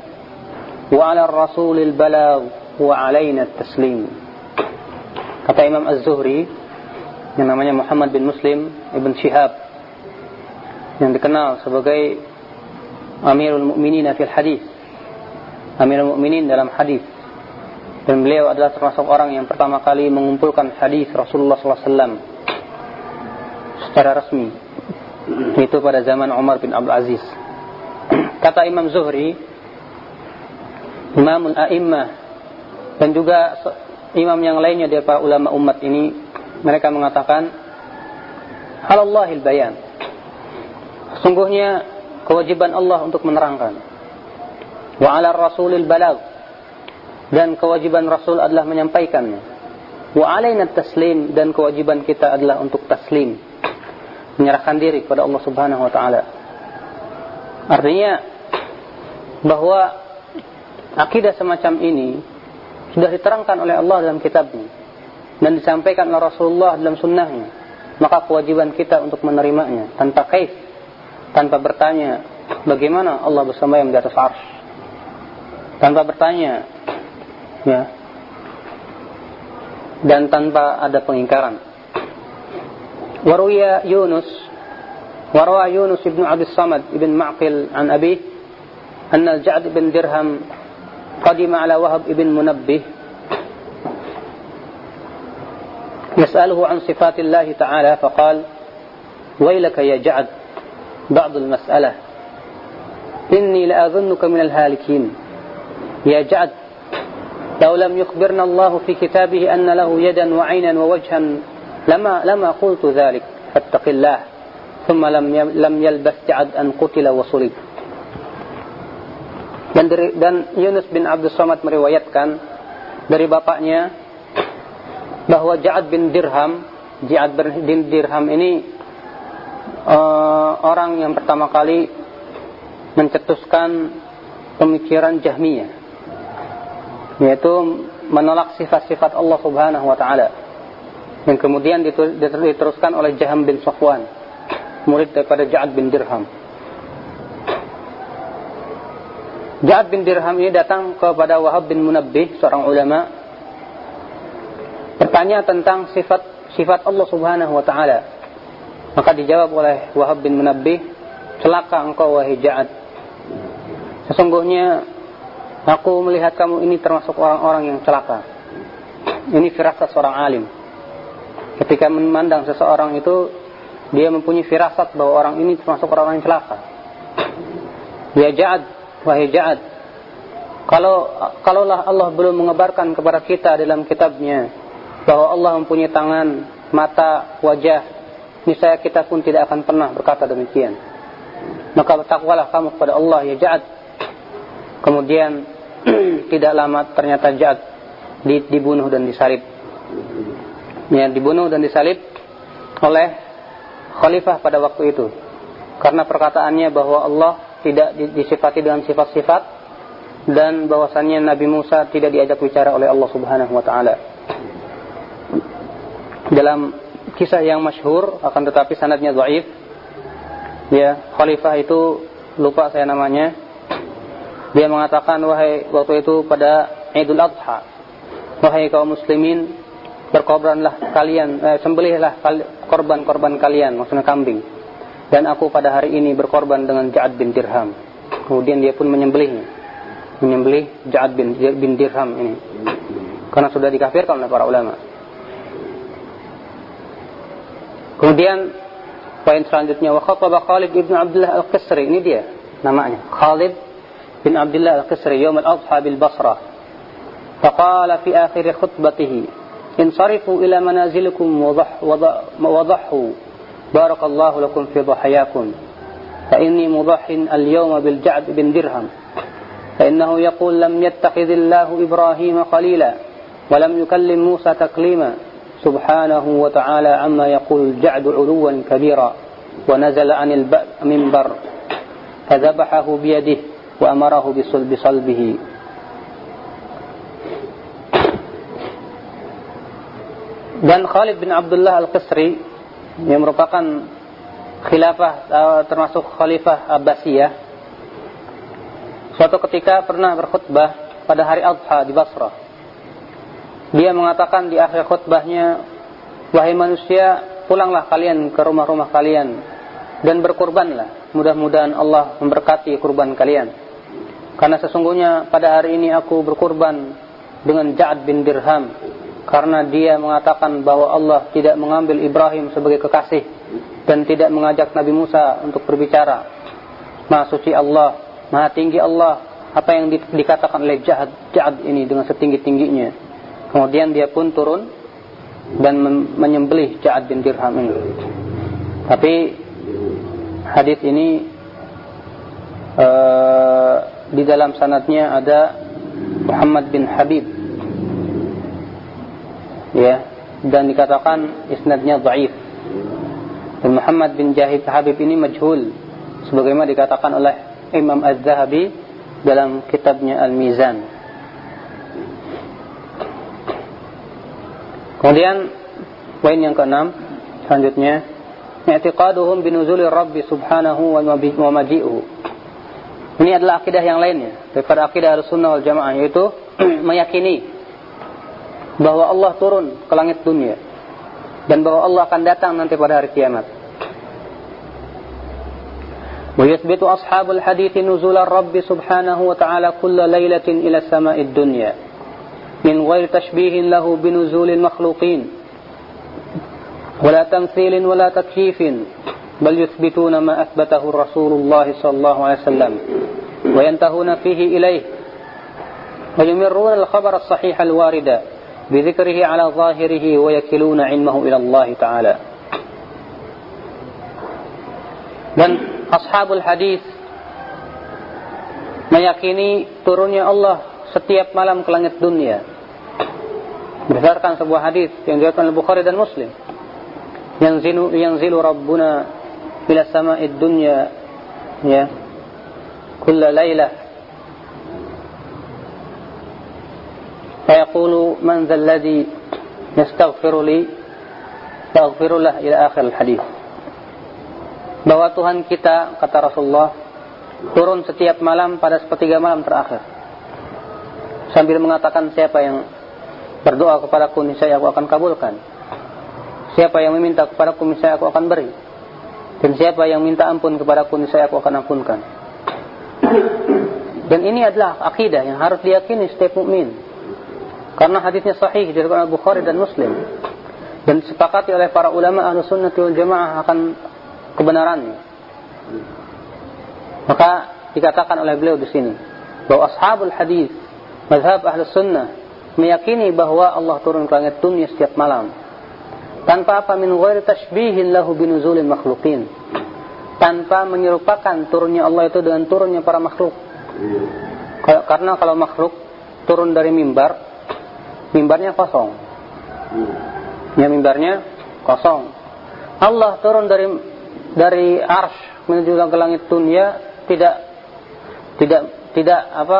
وعلى الرسول البلاغ وعلينا التسليم kata Imam Az-Zuhri yang namanya Muhammad bin Muslim Ibn Shihab yang dikenal sebagai Amirul Mukminin fil hadis. Amirul Mukminin dalam hadis. dan beliau adalah termasuk orang yang pertama kali mengumpulkan hadis Rasulullah SAW secara resmi. Itu pada zaman Umar bin Abdul Aziz. Kata Imam Zuhri, Imamul A'immah dan juga imam yang lainnya dari para ulama umat ini mereka mengatakan halallahil bayan. Sungguhnya kewajiban Allah untuk menerangkan. Wa 'ala rasulil balag dan kewajiban Rasul adalah menyampaikannya. Wa 'alaina taslim dan kewajiban kita adalah untuk taslim. Menyerahkan diri kepada Allah Subhanahu wa taala. Artinya bahwa akidah semacam ini sudah diterangkan oleh Allah dalam kitabnya dan disampaikan oleh Rasulullah dalam sunnahnya maka kewajiban kita untuk menerimanya tanpa kaif tanpa bertanya bagaimana Allah bersemayam di atas ars tanpa bertanya ya. Dan tanpa ada pengingkaran. Waruya Yunus وروى يونس بن عبد الصمد بن معقل عن أبيه أن الجعد بن درهم قدم على وهب بن منبه يسأله عن صفات الله تعالى فقال ويلك يا جعد بعض المسألة إني لأظنك من الهالكين يا جعد لو لم يخبرنا الله في كتابه أن له يدا وعينا ووجها لما لما قلت ذلك فاتق الله ثم لم لم يلبث جعد أن قتل وصلب dan dari, dan Yunus bin Abdul Somad meriwayatkan dari bapaknya bahwa Ja'ad bin Dirham Ja'ad bin Dirham ini uh, orang yang pertama kali mencetuskan pemikiran Jahmiyah yaitu menolak sifat-sifat Allah Subhanahu wa taala. Yang kemudian diteruskan oleh Jaham bin Safwan murid daripada Ja'ad bin Dirham. Ja'ad bin Dirham ini datang kepada Wahab bin Munabbih seorang ulama bertanya tentang sifat sifat Allah Subhanahu wa taala. Maka dijawab oleh Wahab bin Munabbih, celaka engkau wahai Ja'ad. Sesungguhnya aku melihat kamu ini termasuk orang-orang yang celaka. Ini firasat seorang alim. Ketika memandang seseorang itu, dia mempunyai firasat bahwa orang ini termasuk orang-orang yang celaka. Ya Ja'ad, wahai Ja'ad, kalau kalaulah Allah belum mengabarkan kepada kita dalam kitabnya bahwa Allah mempunyai tangan, mata, wajah, niscaya kita pun tidak akan pernah berkata demikian. Maka bertakwalah kamu kepada Allah ya Ja'ad. Kemudian tidak lama ternyata Ja'ad dibunuh dan disalib. Ya, dibunuh dan disalib oleh khalifah pada waktu itu. Karena perkataannya bahwa Allah tidak disifati dengan sifat-sifat dan bahwasannya Nabi Musa tidak diajak bicara oleh Allah Subhanahu wa taala. Dalam kisah yang masyhur akan tetapi sanadnya dhaif ya khalifah itu lupa saya namanya dia mengatakan wahai waktu itu pada Idul Adha wahai kaum muslimin berkorbanlah kalian eh, sembelihlah korban-korban kalian maksudnya kambing. Dan aku pada hari ini berkorban dengan Ja'ad bin Dirham. Kemudian dia pun menyembelihnya. Menyembelih Ja'ad bin, bin Dirham ini. Karena sudah dikafirkan oleh para ulama. Kemudian poin selanjutnya wa khataba Khalid ibn Abdullah al-Qisri. Ini dia namanya. Khalid bin Abdullah al-Qisri yawm al-adha bil Basrah فقال في آخر خطبته انصرفوا إلى منازلكم وضح وضحوا. بارك الله لكم في ضحاياكم فإني مضح اليوم بالجعد بن درهم. فإنه يقول لم يتخذ الله إبراهيم خليلا ولم يكلم موسى تكليما. سبحانه وتعالى عما يقول الجعد علوا كبيرا ونزل عن المنبر فذبحه بيده. وأمره بصلبه Dan Khalid bin Abdullah Al-Qisri yang merupakan khilafah uh, termasuk khalifah Abbasiyah suatu ketika pernah berkhutbah pada hari Adha di Basrah. Dia mengatakan di akhir khutbahnya, "Wahai manusia, pulanglah kalian ke rumah-rumah kalian dan berkurbanlah. Mudah-mudahan Allah memberkati kurban kalian. Karena sesungguhnya pada hari ini aku berkurban dengan Ja'ad bin Dirham karena dia mengatakan bahwa Allah tidak mengambil Ibrahim sebagai kekasih dan tidak mengajak Nabi Musa untuk berbicara. Maha suci Allah, maha tinggi Allah, apa yang di, dikatakan oleh Jahad, Jahad ini dengan setinggi-tingginya. Kemudian dia pun turun dan menyembelih Ja'ad bin Dirham ini. Tapi hadis ini uh, di dalam sanatnya ada Muhammad bin Habib ya dan dikatakan isnadnya dhaif. Dan Muhammad bin Jahid Habib ini majhul sebagaimana dikatakan oleh Imam Az-Zahabi dalam kitabnya Al-Mizan. Kemudian poin yang keenam selanjutnya i'tiqaduhum binuzuli Rabbi subhanahu wa maji'uhu. Ini adalah akidah yang lainnya daripada akidah Rasulullah wal Jamaah yaitu meyakini bahwa Allah turun ke langit dunia dan bahwa Allah akan datang nanti pada hari kiamat. Wa yuthbitu ashabul hadits nuzul ar-rabb subhanahu wa ta'ala kulla lailatin ila sama'id dunya min ghairi tashbihin lahu binuzulil makhluqin. ولا تمثيل ولا تكييف بل يثبتون ما أثبته الرسول الله صلى الله عليه وسلم وينتهون فيه إليه. ويمرون الخبر الصحيح الوارد بذكره على ظاهره ويكلون علمه إلى الله تعالى. Dan ashabul hadis meyakini turunnya Allah setiap malam ke langit dunia. Berdasarkan sebuah hadis yang diriwayatkan oleh Bukhari dan Muslim. yang zilu yang zilu Rabbuna ila sama'id dunya ya kulla lailah فيقول من ذا الذي يستغفر لي فاغفر له إلى آخر الحديث bahwa Tuhan kita kata Rasulullah turun setiap malam pada sepertiga malam terakhir sambil mengatakan siapa yang berdoa kepadaku niscaya aku akan kabulkan siapa yang meminta kepadaku niscaya aku akan beri dan siapa yang minta ampun kepadaku niscaya aku akan ampunkan dan ini adalah akidah yang harus diyakini setiap mukmin karena hadisnya sahih dari Bukhari dan Muslim. Dan disepakati oleh para ulama ahlu sunnah wal jamaah akan kebenarannya. Maka dikatakan oleh beliau di sini bahwa ashabul hadis mazhab ahlu sunnah meyakini bahwa Allah turun ke langit dunia setiap malam tanpa apa min ghairi tashbihin lahu binuzulil makhluqin tanpa menyerupakan turunnya Allah itu dengan turunnya para makhluk Karena kalau makhluk turun dari mimbar, mimbarnya kosong. Ya mimbarnya kosong. Allah turun dari dari arsh menuju ke langit dunia tidak tidak tidak apa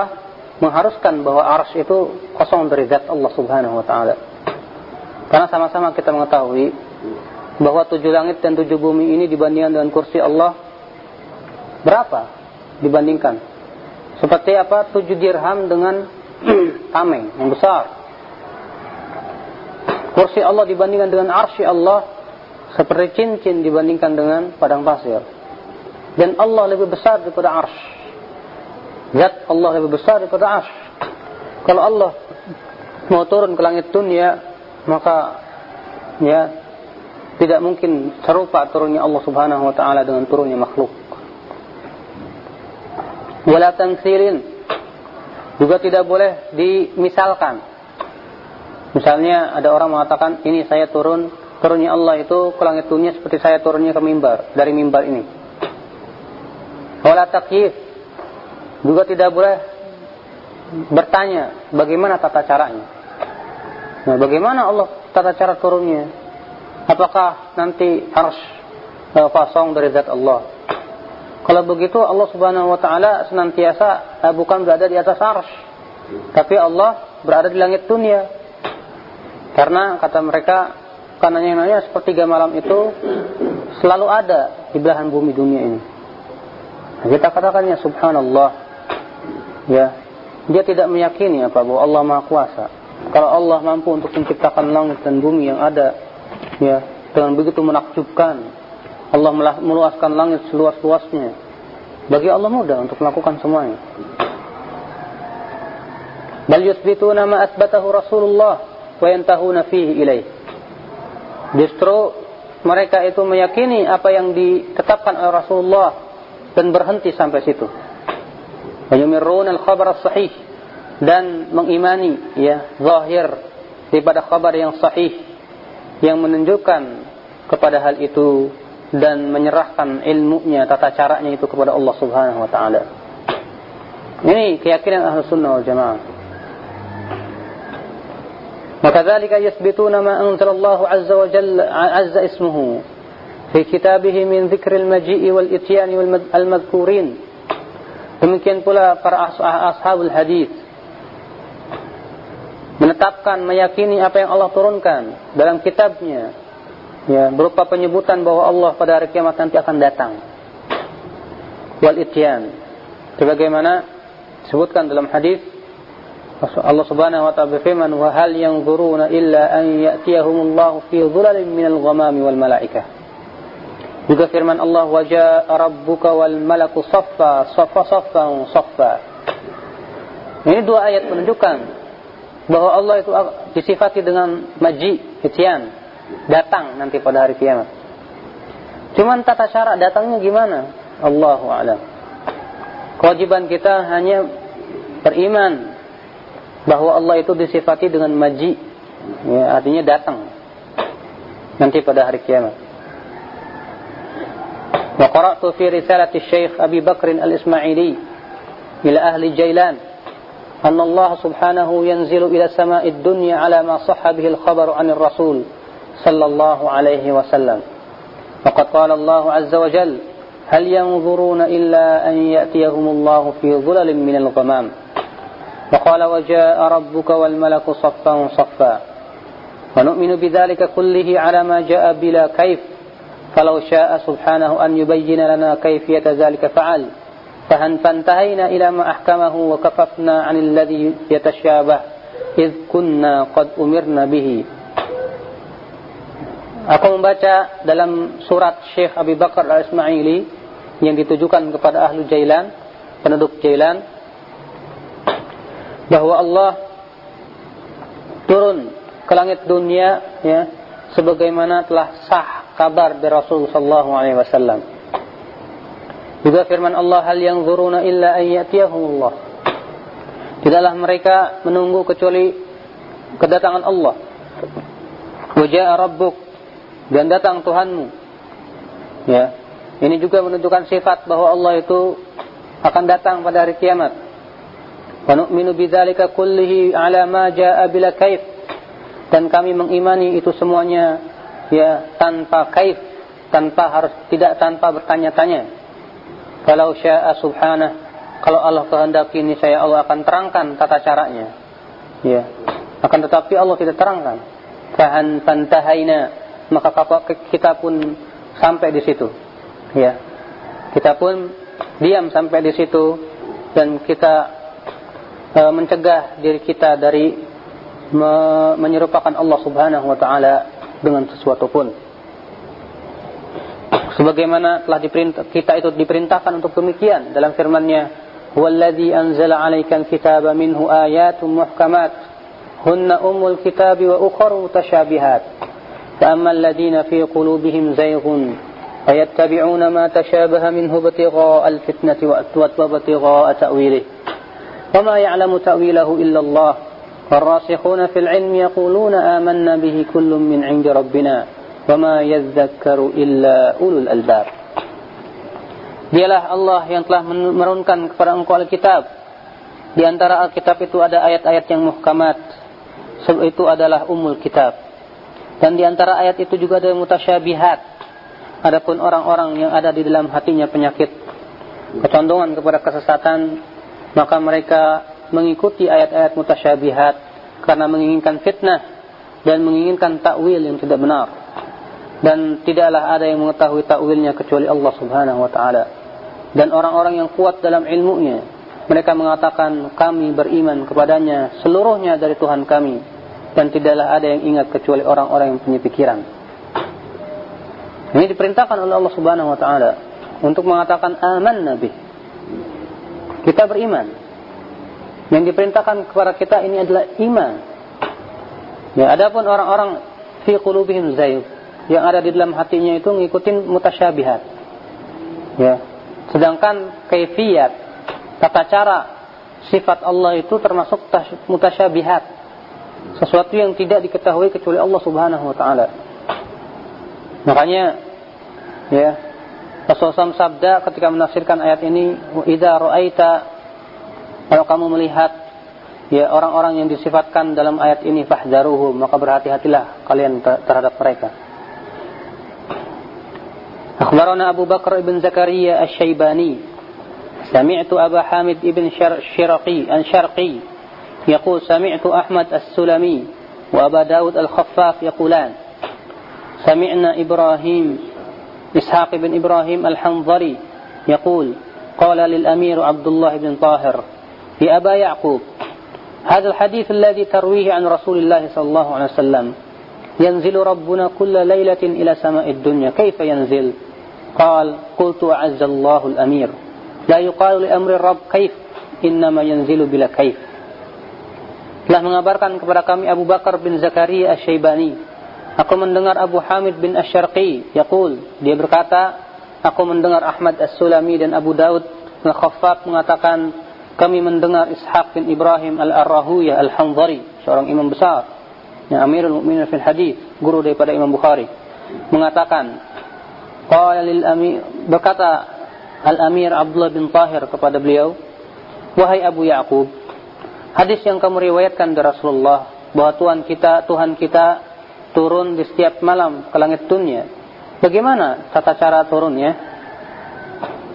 mengharuskan bahwa arsh itu kosong dari zat Allah Subhanahu wa taala. Karena sama-sama kita mengetahui bahwa tujuh langit dan tujuh bumi ini dibandingkan dengan kursi Allah berapa dibandingkan? Seperti apa tujuh dirham dengan tameng yang besar. Kursi Allah dibandingkan dengan arsy Allah seperti cincin dibandingkan dengan padang pasir. Dan Allah lebih besar daripada arsh. Zat Allah lebih besar daripada arsh. Kalau Allah mau turun ke langit dunia, maka ya tidak mungkin serupa turunnya Allah Subhanahu wa taala dengan turunnya makhluk. Wala tamtsilin juga tidak boleh dimisalkan. Misalnya ada orang mengatakan ini saya turun turunnya Allah itu ke langit dunia seperti saya turunnya ke mimbar dari mimbar ini. Wala takyif juga tidak boleh bertanya bagaimana tata caranya. Nah, bagaimana Allah tata cara turunnya? Apakah nanti harus uh, kosong dari zat Allah? Kalau begitu Allah Subhanahu wa taala senantiasa uh, bukan berada di atas arsy, tapi Allah berada di langit dunia. Karena kata mereka karena yang namanya sepertiga malam itu selalu ada di belahan bumi dunia ini. Nah, kita katakannya subhanallah. Ya, dia tidak meyakini apa bahwa Allah Maha Kuasa. Kalau Allah mampu untuk menciptakan langit dan bumi yang ada, ya, dengan begitu menakjubkan, Allah meluaskan langit seluas-luasnya. Bagi Allah mudah untuk melakukan semuanya. Bal yuthbituna ma asbatahu Rasulullah wa yantahuna fihi ilaih. Justru mereka itu meyakini apa yang ditetapkan oleh Rasulullah dan berhenti sampai situ. Wa al-khabar as-sahih dan mengimani ya zahir daripada kabar yang sahih yang menunjukkan kepada hal itu dan menyerahkan ilmunya tata caranya itu kepada Allah Subhanahu wa taala. Ini keyakinan ahlu sunnah wal jamaah. وكذلك يثبتون ما أنزل الله عز وجل عز اسمه في كتابه من ذكر المجيء والإتيان والمذكورين demikian pula para ashabul hadis menetapkan meyakini apa yang Allah turunkan dalam kitabnya ya berupa penyebutan bahwa Allah pada hari kiamat nanti akan datang. Wal ityan. Sebagaimana disebutkan dalam hadis Allah Subhanahu wa taala berfirman wa hal yanzuruna illa an ya'tiyahumullahu fi dhulalin minal ghamami wal malaikah. Juga firman Allah wa jaa rabbuka wal malaku saffa saffa saffan saffa. Ini dua ayat menunjukkan bahwa Allah itu disifati dengan maji, kecian, datang nanti pada hari kiamat. Cuman tata cara datangnya gimana? Allahu a'lam. Kewajiban kita hanya beriman bahwa Allah itu disifati dengan maji, ya, artinya datang nanti pada hari kiamat. Wa qara'tu fi risalati Syekh Abi Bakr Al-Ismaili ila ahli Jailan أن الله سبحانه ينزل إلى سماء الدنيا على ما صح به الخبر عن الرسول صلى الله عليه وسلم. وقد قال الله عز وجل هل ينظرون إلا أن يأتيهم الله في ظلل من الغمام. وقال وجاء ربك والملك صفا صفا. ونؤمن بذلك كله على ما جاء بلا كيف. فلو شاء سبحانه أن يبين لنا كيفية ذلك فعل. فانتهينا إلى ما أحكمه وكففنا عن الذي يتشابه إذ كنا قد أمرنا به Aku membaca dalam surat Syekh Abi Bakar al-Ismaili yang ditujukan kepada ahlu Jailan, penduduk Jailan, bahwa Allah turun ke langit dunia ya sebagaimana telah sah kabar dari Rasulullah sallallahu alaihi wasallam. Juga firman Allah hal yang zuruna illa ayyatiyahumullah. Tidaklah mereka menunggu kecuali kedatangan Allah. Waja'a rabbuk dan datang Tuhanmu. Ya. Ini juga menunjukkan sifat bahwa Allah itu akan datang pada hari kiamat. Wa bidzalika kullihi ala ma kaif. Dan kami mengimani itu semuanya ya tanpa kaif, tanpa harus tidak tanpa bertanya-tanya. Kalau syaa subhanah, kalau Allah kehendaki ini saya Allah akan terangkan tata caranya. Ya. Akan tetapi Allah tidak terangkan. Fahan fantahaina, maka kita pun sampai di situ. Ya. Kita pun diam sampai di situ dan kita e, mencegah diri kita dari me, menyerupakan Allah Subhanahu wa taala dengan sesuatu pun. Sebagaimana telah diperintah, kita itu diperintahkan untuk demikian dalam firman-Nya, "Wallazi anzala 'alaikal kitaba minhu ayatun muhkamat, hunna ummul kitabi wa ukhra mutasyabihat." فأما الذين في قلوبهم زيغ فيتبعون ما تشابه منه ابتغاء الفتنة وابتغاء تأويله وما يعلم تأويله إلا الله والراسخون في العلم يقولون آمنا به كل من عند ربنا وما يذكر إلا أولو الألباب Dialah Allah yang telah menurunkan kepada engkau Alkitab. Di antara Alkitab itu ada ayat-ayat yang muhkamat. Sebab itu adalah umul kitab. Dan di antara ayat itu juga ada mutasyabihat. Adapun orang-orang yang ada di dalam hatinya penyakit, kecondongan kepada kesesatan, maka mereka mengikuti ayat-ayat mutasyabihat karena menginginkan fitnah dan menginginkan takwil yang tidak benar. Dan tidaklah ada yang mengetahui takwilnya kecuali Allah Subhanahu wa taala. Dan orang-orang yang kuat dalam ilmunya, mereka mengatakan kami beriman kepadanya seluruhnya dari Tuhan kami dan tidaklah ada yang ingat kecuali orang-orang yang punya pikiran. Ini diperintahkan oleh Allah Subhanahu wa taala untuk mengatakan aman nabi. Kita beriman. Yang diperintahkan kepada kita ini adalah iman. Ya, adapun orang-orang fi qulubihim zayg yang ada di dalam hatinya itu ngikutin mutasyabihat. Ya. Sedangkan kaifiyat tata cara sifat Allah itu termasuk mutasyabihat. Sesuatu yang tidak diketahui kecuali Allah Subhanahu wa taala. Makanya ya Rasulullah sabda ketika menafsirkan ayat ini, "Idza ra'aita kalau kamu melihat ya orang-orang yang disifatkan dalam ayat ini fahdaruhu maka berhati-hatilah kalian terhadap mereka. Akhbarana Abu Bakar ibn Zakaria Asy-Syaibani سمعت أبا حامد ابن شرقي أن شرقي يقول سمعت أحمد السلمي وأبا داود الخفاف يقولان سمعنا إبراهيم إسحاق بن إبراهيم الحنظري يقول قال للأمير عبد الله بن طاهر يا أبا يعقوب هذا الحديث الذي ترويه عن رسول الله صلى الله عليه وسلم ينزل ربنا كل ليلة إلى سماء الدنيا كيف ينزل؟ قال قلت أعز الله الأمير لا يقال لأمر الرب كيف إنما ينزل بلا كيف telah mengabarkan kepada kami Abu Bakar bin Zakaria Asy-Syaibani aku mendengar Abu Hamid bin Asy-Syarqi yaqul dia berkata aku mendengar Ahmad As-Sulami dan Abu Daud Al-Khaffaf mengatakan kami mendengar Ishaq bin Ibrahim Al-Arrahuyah Al-Hanzari, seorang imam besar, yang Amirul Mukminin fil Hadis, guru daripada Imam Bukhari, mengatakan, qala berkata Al-Amir Abdullah bin Tahir kepada beliau, "Wahai Abu Ya'qub, hadis yang kamu riwayatkan dari Rasulullah bahwa Tuhan kita, Tuhan kita turun di setiap malam ke langit dunia. Bagaimana tata cara turunnya?"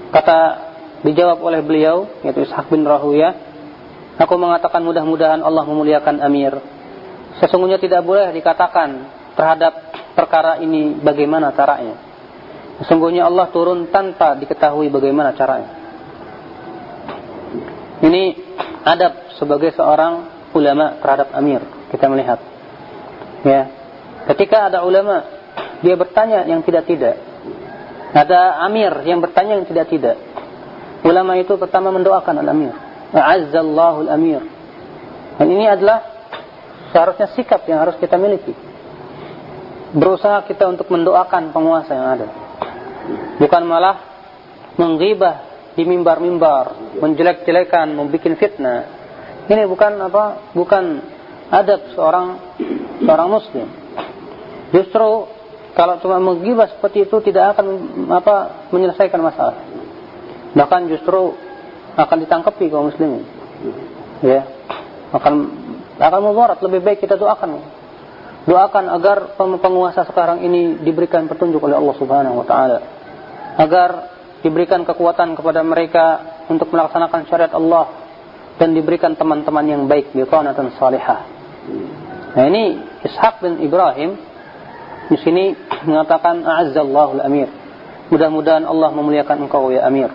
Kata Dijawab oleh beliau, yaitu Ishaq bin Rahuyah, aku mengatakan mudah-mudahan Allah memuliakan Amir. Sesungguhnya tidak boleh dikatakan terhadap perkara ini bagaimana caranya. Sesungguhnya Allah turun tanpa diketahui bagaimana caranya. Ini adab sebagai seorang ulama terhadap Amir. Kita melihat. Ya. Ketika ada ulama, dia bertanya yang tidak-tidak. Ada Amir yang bertanya yang tidak-tidak. Ulama itu pertama mendoakan al-amir. Azzallahu al-amir. Dan ini adalah seharusnya sikap yang harus kita miliki. Berusaha kita untuk mendoakan penguasa yang ada. Bukan malah menggibah di mimbar-mimbar, menjelek-jelekan, membuat fitnah. Ini bukan apa? Bukan adab seorang seorang muslim. Justru kalau cuma menggibah seperti itu tidak akan apa menyelesaikan masalah. Bahkan justru akan ditangkapi kaum muslimin. ya akan akan mudarat lebih baik kita doakan doakan agar penguasa sekarang ini diberikan petunjuk oleh Allah Subhanahu wa taala. Agar diberikan kekuatan kepada mereka untuk melaksanakan syariat Allah dan diberikan teman-teman yang baik biqanatan salihah. Nah ini Ishaq bin Ibrahim di sini mengatakan a'azzallahu al-amir mudah-mudahan Allah memuliakan engkau ya amir.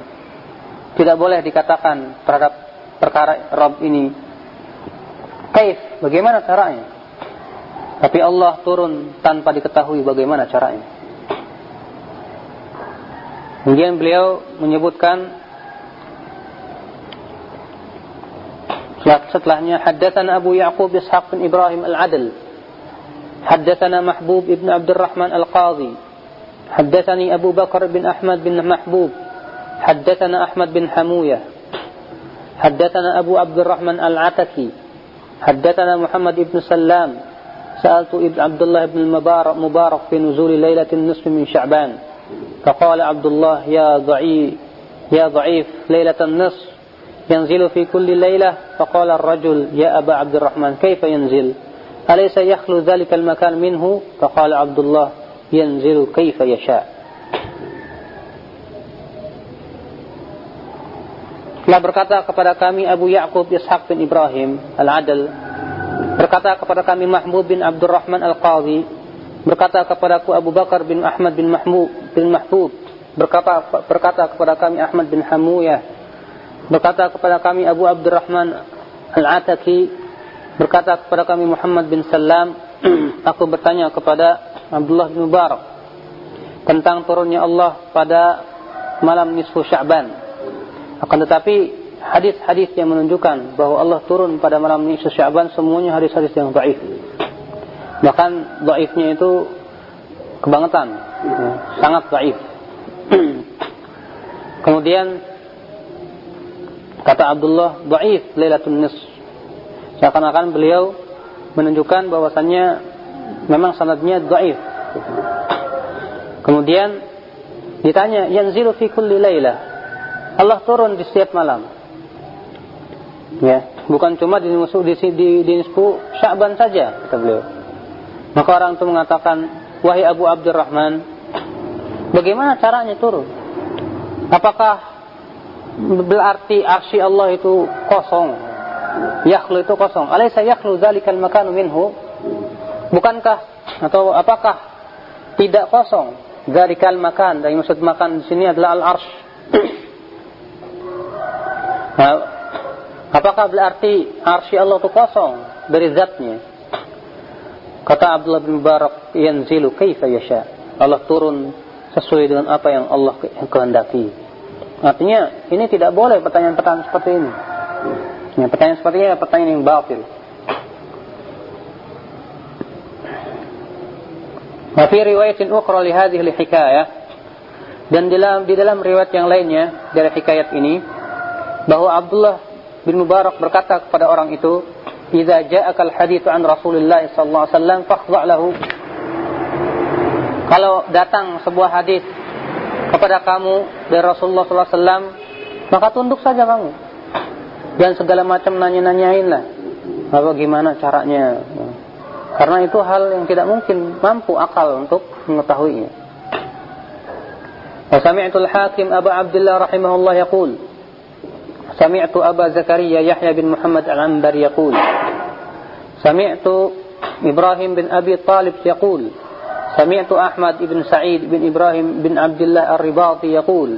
Tidak boleh dikatakan terhadap perkara Rabb ini kaif, bagaimana caranya. Tapi Allah turun tanpa diketahui bagaimana caranya. Kemudian beliau menyebutkan setelahnya haddatsana Abu Ya'qub Ishaq bin Ibrahim Al-Adl. Haddatsana Mahbub ibn Abdurrahman Al-Qadhi haddatsani Abu Bakar bin Ahmad bin Mahbub. Haddatsana Ahmad bin Hamuyah. Haddatsana Abu Abdurrahman Al-Ataki. Haddatsana Muhammad ibn Sallam. سألت ابن عبد الله بن المبارك مبارك في نزول ليلة النصف من شعبان. فقال عبد الله يا ضعيف يا ضعيف ليلة النصف ينزل في كل ليلة. فقال الرجل يا أبا عبد الرحمن كيف ينزل؟ أليس يخلو ذلك المكان منه؟ فقال عبد الله ينزل كيف يشاء. Telah berkata kepada kami Abu Ya'qub Ishaq bin Ibrahim Al-Adl berkata kepada kami Mahmud bin Abdurrahman Al-Qadhi berkata kepadaku Abu Bakar bin Ahmad bin Mahmud bin Mahbub berkata berkata kepada kami Ahmad bin Hamuyah berkata kepada kami Abu Abdurrahman Al-Ataki berkata kepada kami Muhammad bin Salam aku bertanya kepada Abdullah bin Mubarak tentang turunnya Allah pada malam nisfu Sya'ban. Akan tetapi hadis-hadis yang menunjukkan bahwa Allah turun pada malam nisfu Sya'ban semuanya hadis-hadis yang dhaif. Bahkan dhaifnya itu kebangetan, ya, sangat dhaif. Kemudian kata Abdullah dhaif Lailatul Nisf. Seakan-akan beliau menunjukkan bahwasannya memang sanadnya dhaif. Kemudian ditanya, "Yanzilu fi kulli lailah?" Allah turun di setiap malam. Ya, bukan cuma di musuh di di, di nisfu Sya'ban saja kata beliau. Maka orang itu mengatakan, "Wahai Abu Abdurrahman, bagaimana caranya turun? Apakah berarti arsy Allah itu kosong? Yakhlu itu kosong. Alaysa yakhlu dzalikal makanu minhu? Bukankah atau apakah tidak kosong dzalikal makan? Dan maksud makan di sini adalah al-arsy. Nah, apakah berarti arsy Allah itu kosong dari zatnya? Kata Abdullah bin Mubarak, yanzilu kaifa yasha. Allah turun sesuai dengan apa yang Allah kehendaki. Artinya ini tidak boleh pertanyaan-pertanyaan seperti ini. Ya, pertanyaan seperti ini pertanyaan yang batil. Wa fi riwayatin ukhra li hadhihi hikayah dan dalam di dalam riwayat yang lainnya dari hikayat ini bahwa Abdullah bin Mubarak berkata kepada orang itu, "Idza ja'akal haditsu an Rasulillah sallallahu alaihi wasallam fakhdha' lahu." Kalau datang sebuah hadis kepada kamu dari Rasulullah sallallahu alaihi wasallam, maka tunduk saja kamu. Dan segala macam nanya-nanyain lah. Apa gimana caranya? Karena itu hal yang tidak mungkin mampu akal untuk mengetahuinya. Wa sami'tu al-Hakim Abu Abdullah rahimahullah yaqul سمعت أبا زكريا يحيى بن محمد العنبر يقول سمعت إبراهيم بن أبي طالب يقول سمعت أحمد بن سعيد بن إبراهيم بن عبد الله الرباطي يقول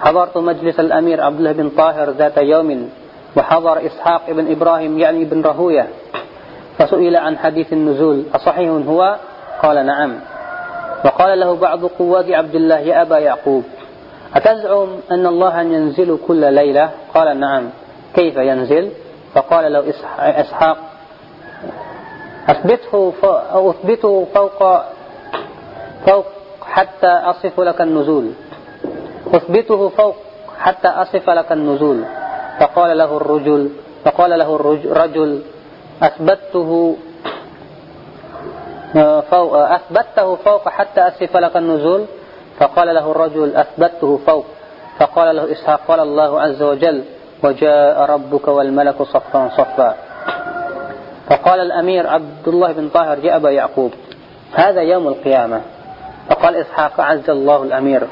حضرت مجلس الأمير عبد الله بن طاهر ذات يوم وحضر إسحاق بن إبراهيم يعني بن رهوية فسئل عن حديث النزول أصحيح هو؟ قال نعم. وقال له بعض قواد عبد الله يا أبا يعقوب أتزعم أن الله ينزل كل ليلة؟ قال نعم. كيف ينزل؟ فقال له إسحاق أثبته أثبته فوق فوق حتى أصف لك النزول. أثبته فوق حتى أصف لك النزول. فقال له الرجل فقال له الرجل أثبته فوق أثبته فوق حتى أصف لك النزول؟ فقال له الرجل أثبته فوق. فقال له إسحاق قال الله عز وجل وجاء ربك والملك صفا صفا. فقال الأمير عبد الله بن طاهر يا أبا يعقوب هذا يوم القيامة. فقال إسحاق عز الله الأمير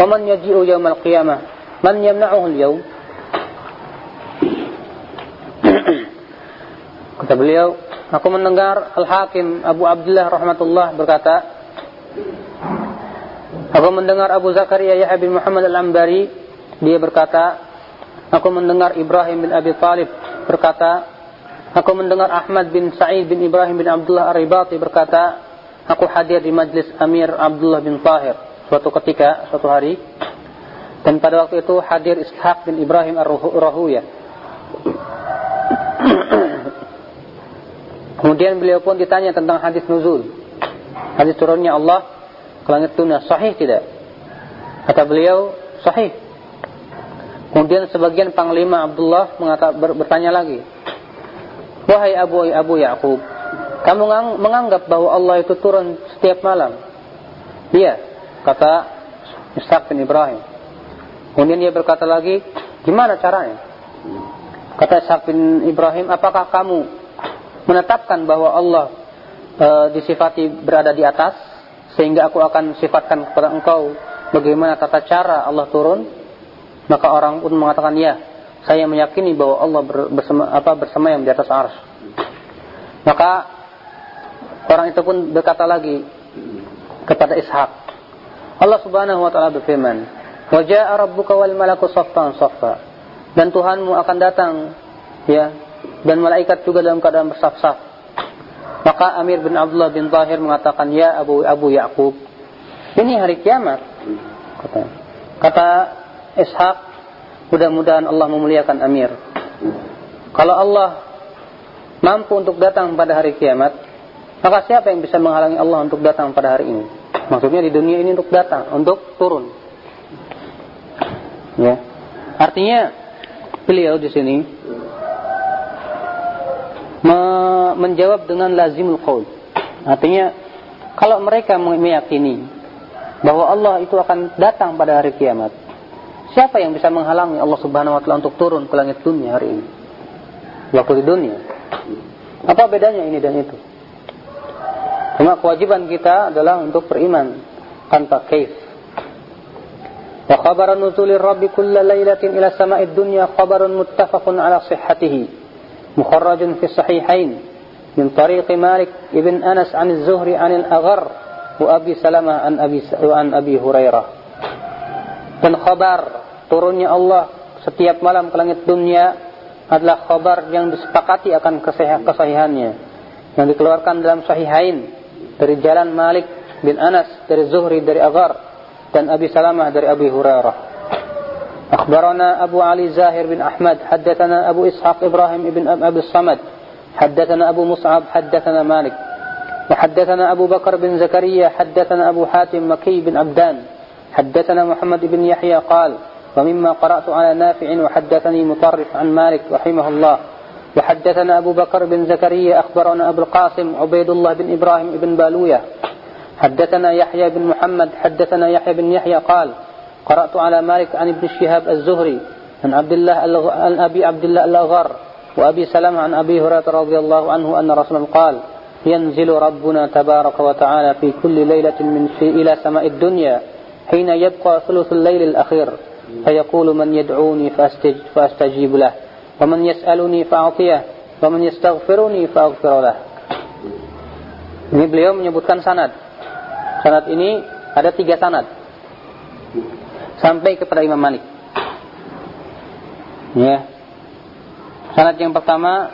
ومن يجيء يوم القيامة؟ من يمنعه اليوم؟ Kata beliau, aku mendengar Al-Hakim Abu Abdullah rahmatullah berkata, Aku mendengar Abu Zakaria Yahya bin Muhammad Al-Ambari, dia berkata, Aku mendengar Ibrahim bin Abi Talib berkata, Aku mendengar Ahmad bin Sa'id bin Ibrahim bin Abdullah Ar-Ribati berkata, Aku hadir di majlis Amir Abdullah bin Tahir suatu ketika, suatu hari. Dan pada waktu itu hadir Ishaq bin Ibrahim Ar-Rahuya. Kemudian beliau pun ditanya tentang hadis nuzul. Hadis turunnya Allah ke langit dunia sahih tidak? Kata beliau, sahih. Kemudian sebagian panglima Abdullah mengata, ber, bertanya lagi. Wahai Abu Abu Yakub, kamu menganggap bahwa Allah itu turun setiap malam? Iya, kata Ishaq bin Ibrahim. Kemudian dia berkata lagi, gimana caranya? Kata Ishaq bin Ibrahim, apakah kamu menetapkan bahwa Allah e, disifati berada di atas sehingga aku akan sifatkan kepada engkau bagaimana tata cara Allah turun. Maka orang pun mengatakan ya saya meyakini bahwa Allah bersama apa bersama yang di atas ars maka orang itu pun berkata lagi kepada Ishak Allah Subhanahu wa taala berfirman wa jaa rabbuka wal malaku saffan saffa dan Tuhanmu akan datang ya dan malaikat juga dalam keadaan bersaf-saf. Maka Amir bin Abdullah bin Zahir mengatakan, Ya Abu Abu Yakub, ini hari kiamat. Kata, kata Ishak, mudah-mudahan Allah memuliakan Amir. Kalau Allah mampu untuk datang pada hari kiamat, maka siapa yang bisa menghalangi Allah untuk datang pada hari ini? Maksudnya di dunia ini untuk datang, untuk turun. Ya. Artinya beliau di sini menjawab dengan lazimul qaul. Artinya kalau mereka meyakini bahwa Allah itu akan datang pada hari kiamat, siapa yang bisa menghalangi Allah Subhanahu wa taala untuk turun ke langit dunia hari ini? Waktu di dunia. Apa bedanya ini dan itu? Cuma kewajiban kita adalah untuk beriman tanpa kaif. Wa khabaran nuzulir rabbi kulla lailatin ila sama'id dunya khabarun muttafaqun ala sihhatihi. مخرج في الصحيحين من طريق مالك ابن أنس عن الزهري عن الأغر وأبي سلمة عن أبي, عن أبي هريرة dan khabar turunnya Allah setiap malam ke langit dunia adalah khabar yang disepakati akan kesahihannya yang dikeluarkan dalam sahihain dari jalan Malik bin Anas dari Zuhri dari Agar dan Abi Salamah dari Abi Hurairah أخبرنا أبو علي زاهر بن أحمد حدثنا أبو إسحاق إبراهيم بن أبي الصمد حدثنا أبو مصعب حدثنا مالك. وحدثنا أبو بكر بن زكريا حدثنا أبو حاتم مكي بن عبدان. حدثنا محمد بن يحيى قال ومما قرأت على نافع وحدثني مطرف عن مالك رحمه الله. وحدثنا أبو بكر بن زكريا أخبرنا أبو القاسم عبيد الله بن إبراهيم بن بالوية حدثنا يحيى بن محمد حدثنا يحيى بن يحيى قال قرأت على مالك عن ابن شهاب الزهري عن عبد الله عن أبي عبد الله الأغر وأبي سلمة عن أبي هريرة رضي الله عنه أن رسول قال ينزل ربنا تبارك وتعالى في كل ليلة من في إلى سماء الدنيا حين يبقى ثلث الليل الأخير فيقول من يدعوني فأستجيب له ومن يسألني فأعطيه ومن يستغفرني فأغفر له Ini beliau menyebutkan sanad. Sanad ini ada tiga sanad. Sampai kepada Imam Malik. Ya. Sanad yang pertama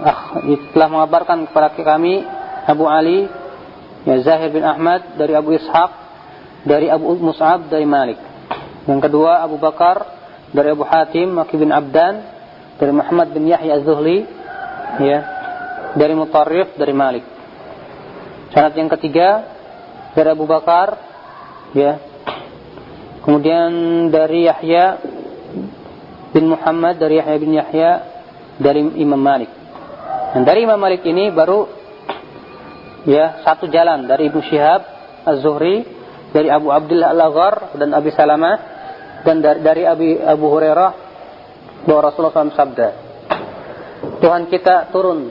ah, telah mengabarkan kepada kami Abu Ali ya Zahir bin Ahmad dari Abu Ishaq dari Abu Mus'ab dari Malik. Yang kedua Abu Bakar dari Abu Hatim Maki bin Abdan dari Muhammad bin Yahya Az-Zuhli ya dari Mutarrif dari Malik. Sanad yang ketiga dari Abu Bakar ya Kemudian dari Yahya bin Muhammad dari Yahya bin Yahya dari Imam Malik. Dan dari Imam Malik ini baru ya satu jalan dari Ibnu Syihab Az-Zuhri dari Abu Abdullah Al-Aghar dan Abi Salamah dan dari, dari Abi Abu Hurairah bahwa Rasulullah SAW sabda, Tuhan kita turun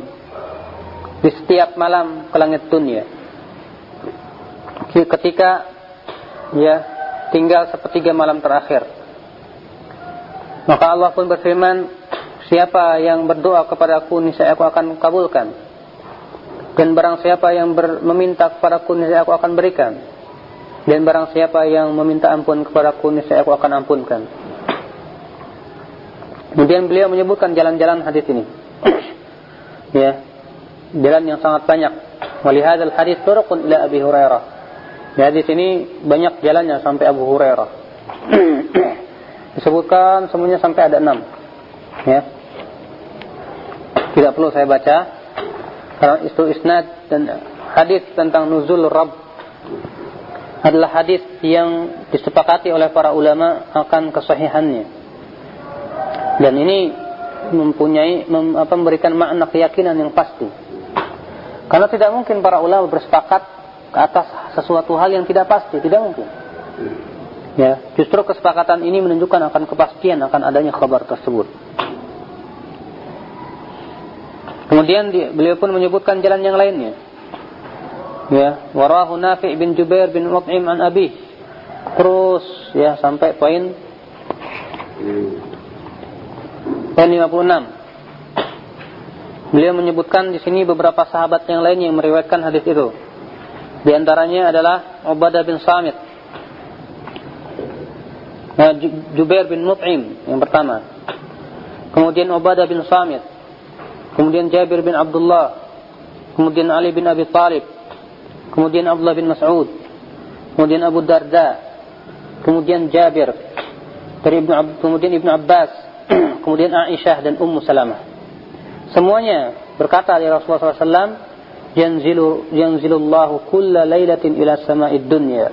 di setiap malam ke langit dunia. Ketika ya tinggal sepertiga malam terakhir. Maka Allah pun berfirman, siapa yang berdoa kepada aku, niscaya aku akan kabulkan. Dan barang siapa yang ber, meminta kepada aku, niscaya aku akan berikan. Dan barang siapa yang meminta ampun kepada aku, niscaya aku akan ampunkan. Kemudian beliau menyebutkan jalan-jalan hadis ini. ya, jalan yang sangat banyak. Walihadal hadis turqun ila Abi Hurairah. Di hadis ini banyak jalannya sampai Abu Hurairah. Disebutkan semuanya sampai ada enam. Ya. Tidak perlu saya baca karena itu isnad dan hadis tentang nuzul Rabb adalah hadis yang disepakati oleh para ulama akan kesahihannya. Dan ini mempunyai mem, apa, memberikan makna keyakinan yang pasti. Karena tidak mungkin para ulama bersepakat ke atas sesuatu hal yang tidak pasti, tidak mungkin. Ya, justru kesepakatan ini menunjukkan akan kepastian akan adanya kabar tersebut. Kemudian dia, beliau pun menyebutkan jalan yang lainnya. Ya, warahu Nafi' bin Jubair bin Mut'im an Abi. Terus ya sampai poin poin 56. Beliau menyebutkan di sini beberapa sahabat yang lain yang meriwayatkan hadis itu. Di antaranya adalah Ubadah bin Samit. Nah, Jubair bin Mut'im yang pertama. Kemudian Ubadah bin Samit. Kemudian Jabir bin Abdullah, kemudian Ali bin Abi Talib, kemudian Abdullah bin Mas'ud, kemudian Abu Darda, kemudian Jabir, dari Ibnu Ab kemudian Ibnu Abbas, kemudian Aisyah dan Ummu Salamah. Semuanya berkata dari Rasulullah SAW, yanzilu Allahu, kulla lailatin ila sama'id dunya.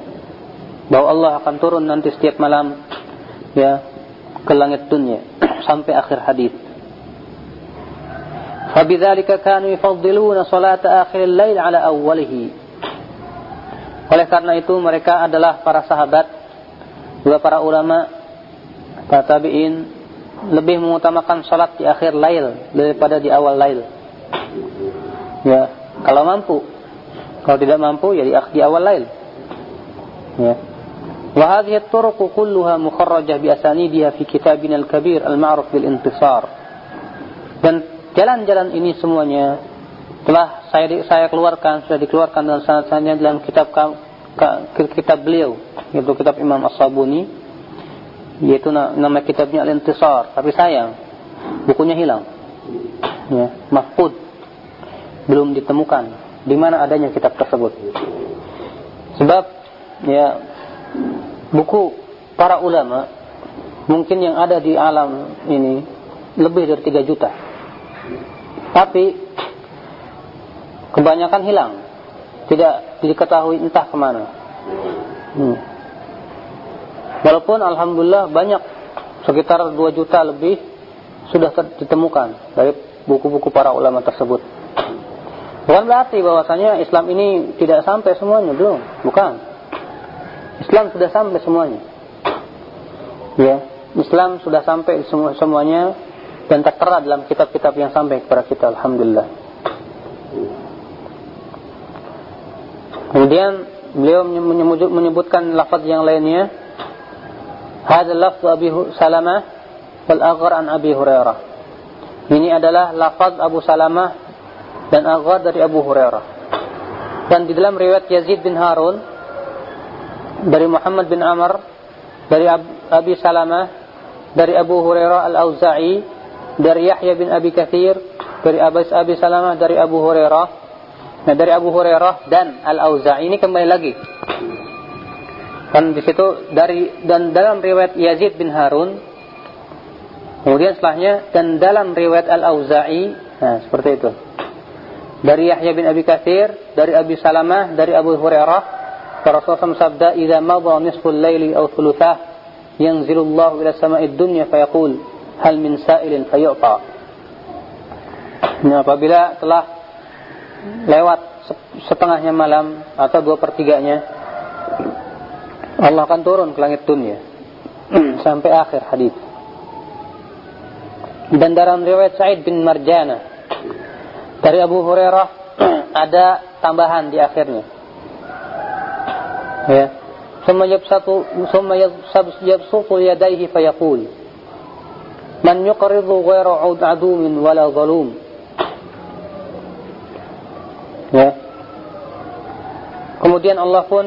Bahwa Allah akan turun nanti setiap malam ya ke langit dunia sampai akhir hadis. Fabidzalika kanu yufaddiluna salata akhir lail ala awwalihi. Oleh karena itu mereka adalah para sahabat juga para ulama para tabi'in lebih mengutamakan salat di akhir lail daripada di awal lail. Ya kalau mampu. Kalau tidak mampu ya di, akhir awal lain. Ya. Wa hadhihi at-turuq kulluha mukharrajah bi asanidiha fi kitabina al-kabir al-ma'ruf bil intisar. Dan jalan-jalan ini semuanya telah saya saya keluarkan sudah dikeluarkan dalam sanad-sanadnya dalam kitab kitab beliau yaitu kitab Imam As-Sabuni yaitu nama kitabnya Al-Intisar tapi sayang bukunya hilang ya mahfud belum ditemukan di mana adanya kitab tersebut sebab ya buku para ulama mungkin yang ada di alam ini lebih dari 3 juta tapi kebanyakan hilang, tidak diketahui entah ke mana. Hmm. Walaupun alhamdulillah banyak sekitar 2 juta lebih sudah ditemukan dari buku-buku para ulama tersebut. Bukan berarti bahwasanya Islam ini tidak sampai semuanya, belum. Bukan. Islam sudah sampai semuanya. Ya, Islam sudah sampai semua semuanya dan tertera dalam kitab-kitab yang sampai kepada kita alhamdulillah. Kemudian beliau menyebutkan lafaz yang lainnya. Hadza lafz Abi Salamah wal Aghar an Abi Hurairah. Ini adalah lafaz Abu Salamah dan Aghar dari Abu Hurairah. Dan di dalam riwayat Yazid bin Harun dari Muhammad bin Amr dari Abi Salamah dari Abu Hurairah Al-Auza'i dari Yahya bin Abi Kathir, dari Abu Abi Salamah, dari Abu Hurairah, nah dari Abu Hurairah dan Al-Auza'i ini kembali lagi. Dan di situ dari dan dalam riwayat Yazid bin Harun, kemudian setelahnya dan dalam riwayat Al-Auza'i, nah seperti itu. Dari Yahya bin Abi Kathir, dari Abi Salamah, dari Abu Hurairah, Rasulullah sabda, "Idza madha nisful laili aw thuluthah, yanzilullahu ila sama'id dunya fayaqul, hal min sa'ilin fayu'ta. Nah, apabila telah lewat setengahnya malam atau dua pertiganya, Allah akan turun ke langit dunia sampai akhir hadis. Dan dalam riwayat Sa'id bin Marjana dari Abu Hurairah ada tambahan di akhirnya. Ya. ثم يبسط ثم يبسط يديه فيقول من يقرض غير عدو ولا ظلوم ya kemudian Allah pun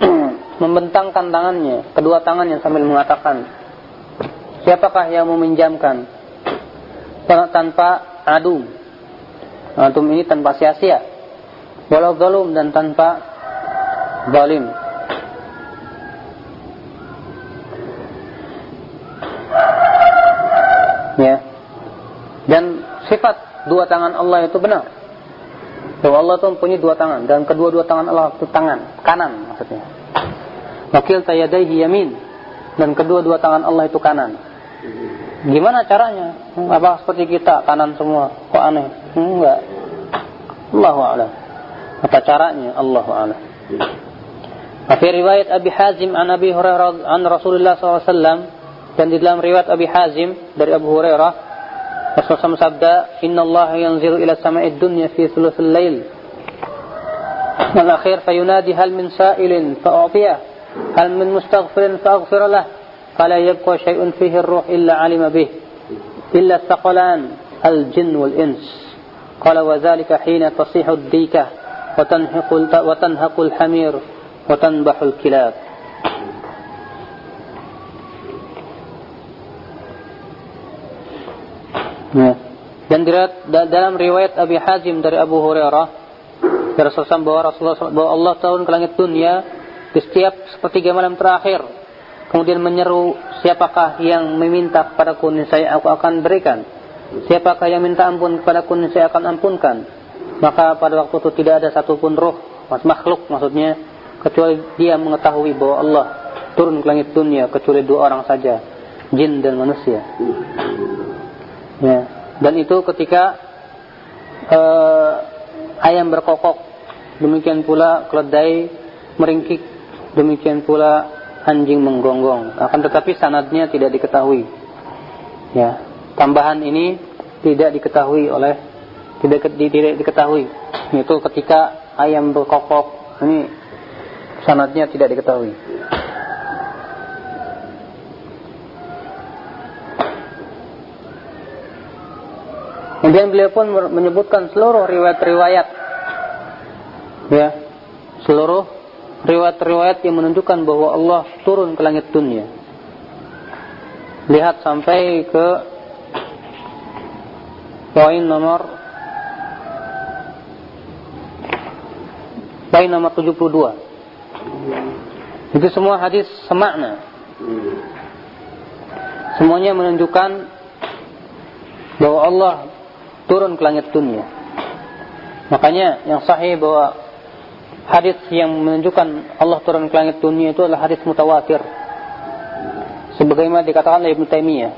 membentangkan tangannya kedua tangannya sambil mengatakan siapakah yang meminjamkan tanpa adum Adum ini tanpa sia-sia. Walau zalum dan tanpa zalim. Ya. Dan sifat dua tangan Allah itu benar. Bahwa Allah itu mempunyai dua tangan. Dan kedua-dua tangan Allah itu tangan kanan maksudnya. Wakil tayadaihi yamin. Dan kedua-dua tangan Allah itu kanan gimana caranya? Apa seperti kita kanan semua? Kok aneh? Enggak. Allah a'lam. Apa caranya? Allah a'lam. Fi riwayat Abi Hazim an Abi Hurairah an Rasulullah SAW dan di dalam riwayat Abi Hazim dari Abu Hurairah Rasulullah sabda Inna Allah yanzilu ila sama'id dunya fi thuluthil lail. Wal akhir fayunadi hal min sa'ilin fa'utiyah hal min mustaghfirin fa'aghfir lah fala yabqa syai'un fihi ar-ruh illa 'alima bih illa thaqalan al-jinn wal ins qala wa dhalika hina tasihu ad-dikah wa tanhiqu wa tanhaqu al-hamir wa tanbahu al-kilab Ya. Dan dalam riwayat Abi Hazim dari Abu Hurairah dari Rasulullah bahwa Rasulullah bahwa Allah turun ke langit dunia di setiap sepertiga malam terakhir. Kemudian menyeru siapakah yang meminta kepadaku saya aku akan berikan. Siapakah yang minta ampun kepadaku saya akan ampunkan. Maka pada waktu itu tidak ada satupun roh, makhluk maksudnya, kecuali dia mengetahui bahwa Allah turun ke langit dunia kecuali dua orang saja, jin dan manusia. Ya. Dan itu ketika uh, ayam berkokok, demikian pula keledai meringkik, demikian pula anjing menggonggong. Akan tetapi sanadnya tidak diketahui. Ya, tambahan ini tidak diketahui oleh tidak tidak diketahui. Itu ketika ayam berkokok ini sanadnya tidak diketahui. Kemudian beliau pun menyebutkan seluruh riwayat-riwayat ya, seluruh riwayat-riwayat yang menunjukkan bahwa Allah turun ke langit dunia. Lihat sampai ke poin nomor poin nomor 72. Itu semua hadis semakna. Semuanya menunjukkan bahwa Allah turun ke langit dunia. Makanya yang sahih bahwa hadis yang menunjukkan Allah turun ke langit dunia itu adalah hadis mutawatir. Sebagaimana dikatakan oleh Ibnu Taimiyah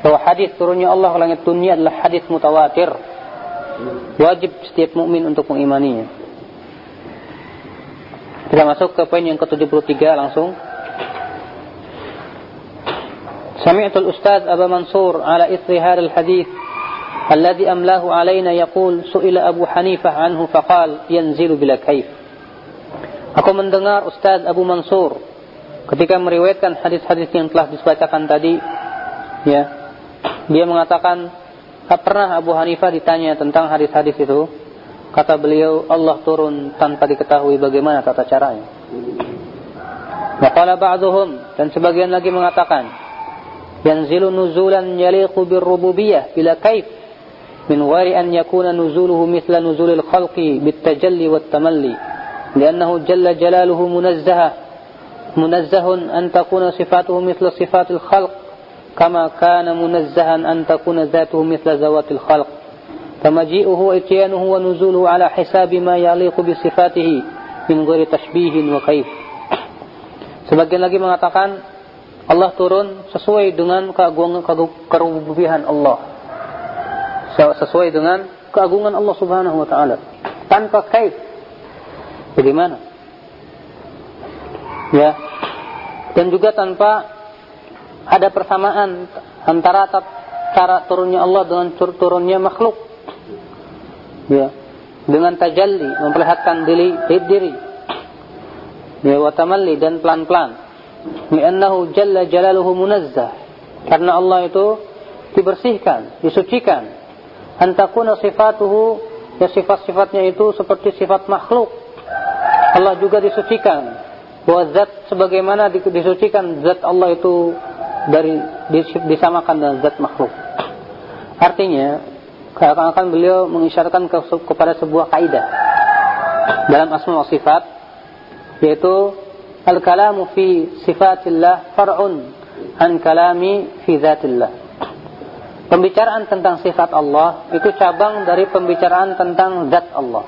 bahwa hadis turunnya Allah ke langit dunia adalah hadis mutawatir. Wajib setiap mukmin untuk mengimaninya. Kita masuk ke poin yang ke-73 langsung. Sami'tul Ustaz Abu Mansur ala isri hadal hadis الذي أملاه علينا يقول سئل أبو حنيفة عنه فقال ينزل بلا كيف Aku mendengar Ustaz Abu Mansur ketika meriwayatkan hadis-hadis yang telah dibacakan tadi, ya, dia mengatakan, tak pernah Abu Hanifah ditanya tentang hadis-hadis itu. Kata beliau, Allah turun tanpa diketahui bagaimana tata caranya. Waqala ba'duhum dan sebagian lagi mengatakan, yanzilu nuzulan yaliqu birrububiyah bila kaif من غير أن يكون نزوله مثل نزول الخلق بالتجلي والتملي لأنه جل جلاله منزه منزه أن تكون صفاته مثل صفات الخلق كما كان منزها أن تكون ذاته مثل ذوات الخلق فمجيئه وإتيانه ونزوله على حساب ما يليق بصفاته من غير تشبيه وكيف Sebagian lagi mengatakan Allah turun sesuai dengan keagungan kerububihan Allah. Sesuai dengan keagungan Allah Subhanahu wa taala tanpa kait bagaimana ya dan juga tanpa ada persamaan antara antara turunnya Allah dengan turunnya makhluk. Ya. Dengan tajalli, memperlihatkan diri, diri. Ya, wa tamalli dan pelan-pelan. Li'annahu jalla jalaluhu munazzah. Karena Allah itu dibersihkan, disucikan. Antakuna sifatuhu, ya sifat-sifatnya itu seperti sifat makhluk. Allah juga disucikan. Bahwa zat sebagaimana disucikan zat Allah itu dari disamakan dengan zat makhluk. Artinya, akan beliau mengisyaratkan ke, kepada sebuah kaidah dalam asma wa sifat yaitu al-kalamu fi sifatillah far'un an kalami fi zatillah. Pembicaraan tentang sifat Allah itu cabang dari pembicaraan tentang zat Allah.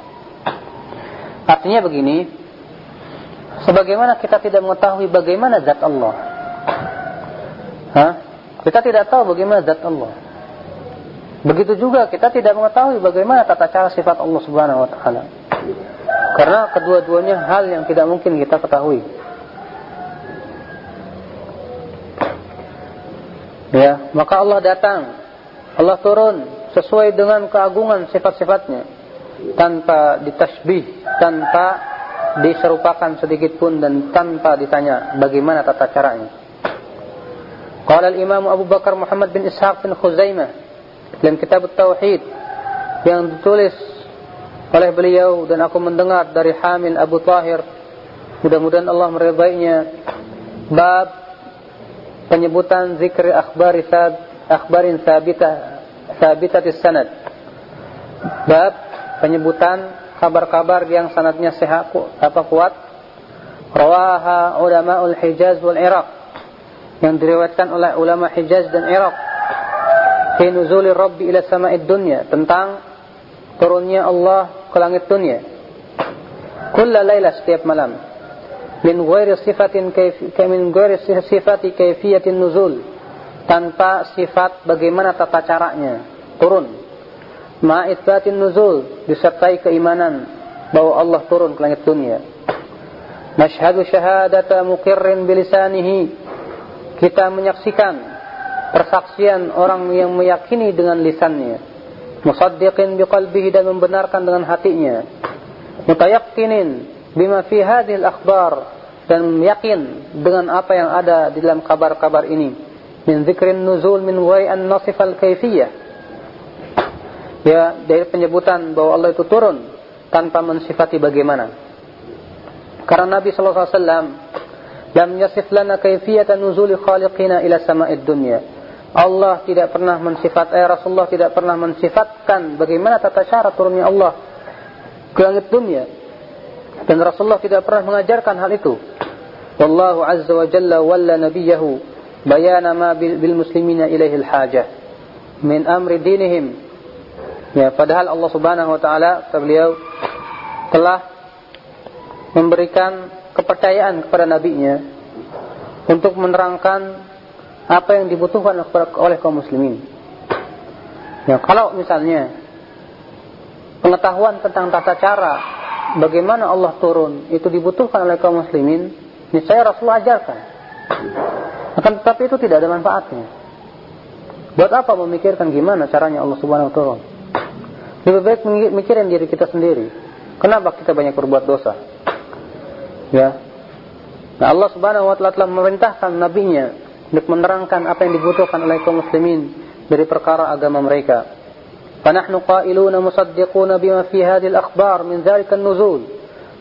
Artinya begini, sebagaimana kita tidak mengetahui bagaimana zat Allah. Hah? Kita tidak tahu bagaimana zat Allah. Begitu juga kita tidak mengetahui bagaimana tata cara sifat Allah Subhanahu wa taala. Karena kedua-duanya hal yang tidak mungkin kita ketahui. Ya, maka Allah datang, Allah turun sesuai dengan keagungan sifat-sifatnya. Tanpa ditasbih, tanpa diserupakan sedikit pun dan tanpa ditanya bagaimana tata caranya. Qala al-Imam Abu Bakar Muhammad bin Ishaq bin Khuzaimah dalam kitab Tauhid yang ditulis oleh beliau dan aku mendengar dari Hamil Abu Tahir. Mudah-mudahan Allah meridainya bab penyebutan zikri akhbari sab akhbarin sabitah sabitatis sanad bab penyebutan kabar-kabar yang sanadnya sehat apa kuat. Rawaha ulama Hijaz wal Iraq yang diriwayatkan oleh ulama Hijaz dan Iraq. Fi nuzuli rabbi ila sama'id dunya tentang turunnya Allah ke langit dunia. Kulla laila setiap malam. Min ghairi sifatin kayfi min ghairi sifati kayfiyatin nuzul tanpa sifat bagaimana tata caranya. Turun. Ma isbatin nuzul disertai keimanan bahwa Allah turun ke langit dunia. Nashhadu syahadata muqirrin bilisanihi kita menyaksikan persaksian orang yang meyakini dengan lisannya. Musaddiqin biqalbihi dan membenarkan dengan hatinya. Mutayaqqinin bima fi hadhihi al-akhbar dan yakin dengan apa yang ada di dalam kabar-kabar ini min dzikrin nuzul min wa'i an-nasif al-kayfiyah ya dari penyebutan bahwa Allah itu turun tanpa mensifati bagaimana. Karena Nabi sallallahu alaihi wasallam lam yasif lana kayfiyatan nuzuli khaliqina ila sama'id dunya. Allah tidak pernah mensifat eh, Rasulullah tidak pernah mensifatkan bagaimana tata cara turunnya Allah ke langit dunia. Dan Rasulullah tidak pernah mengajarkan hal itu. Wallahu azza wa jalla walla nabiyahu bayana ma bil muslimina ilaihi al hajah min amri dinihim ya padahal Allah Subhanahu wa taala beliau telah memberikan kepercayaan kepada nabinya untuk menerangkan apa yang dibutuhkan oleh kaum muslimin. Ya, kalau misalnya pengetahuan tentang tata cara bagaimana Allah turun itu dibutuhkan oleh kaum muslimin, niscaya Rasul ajarkan. Akan tetapi itu tidak ada manfaatnya. Buat apa memikirkan gimana caranya Allah Subhanahu wa turun? Lebih baik mikirin diri kita sendiri. Kenapa kita banyak berbuat dosa? Ya. Nah, Allah Subhanahu wa taala telah memerintahkan nabinya untuk menerangkan apa yang dibutuhkan oleh kaum muslimin dari perkara agama mereka. فنحن قائلون مصدقون بما في هذه الأخبار من ذلك النزول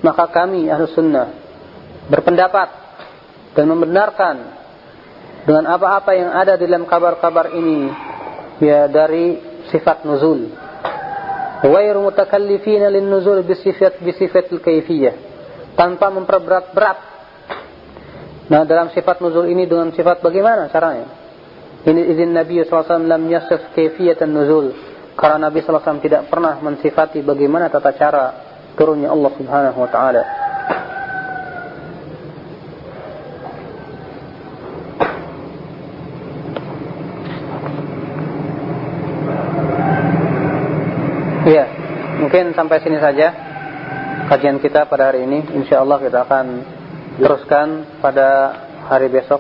maka kami ahlu sunnah berpendapat dan membenarkan dengan apa-apa yang ada di dalam kabar-kabar ini ya dari sifat nuzul ghairu mutakallifina lin nuzul bisifat bisifat al-kayfiyah tanpa memperberat-berat Nah dalam sifat nuzul ini dengan sifat bagaimana caranya? Ini izin Nabi SAW lam yasif kefiyatan nuzul. Karena Nabi SAW tidak pernah mensifati bagaimana tata cara turunnya Allah Subhanahu Wa Taala. Iya, mungkin sampai sini saja kajian kita pada hari ini. Insya Allah kita akan teruskan pada hari besok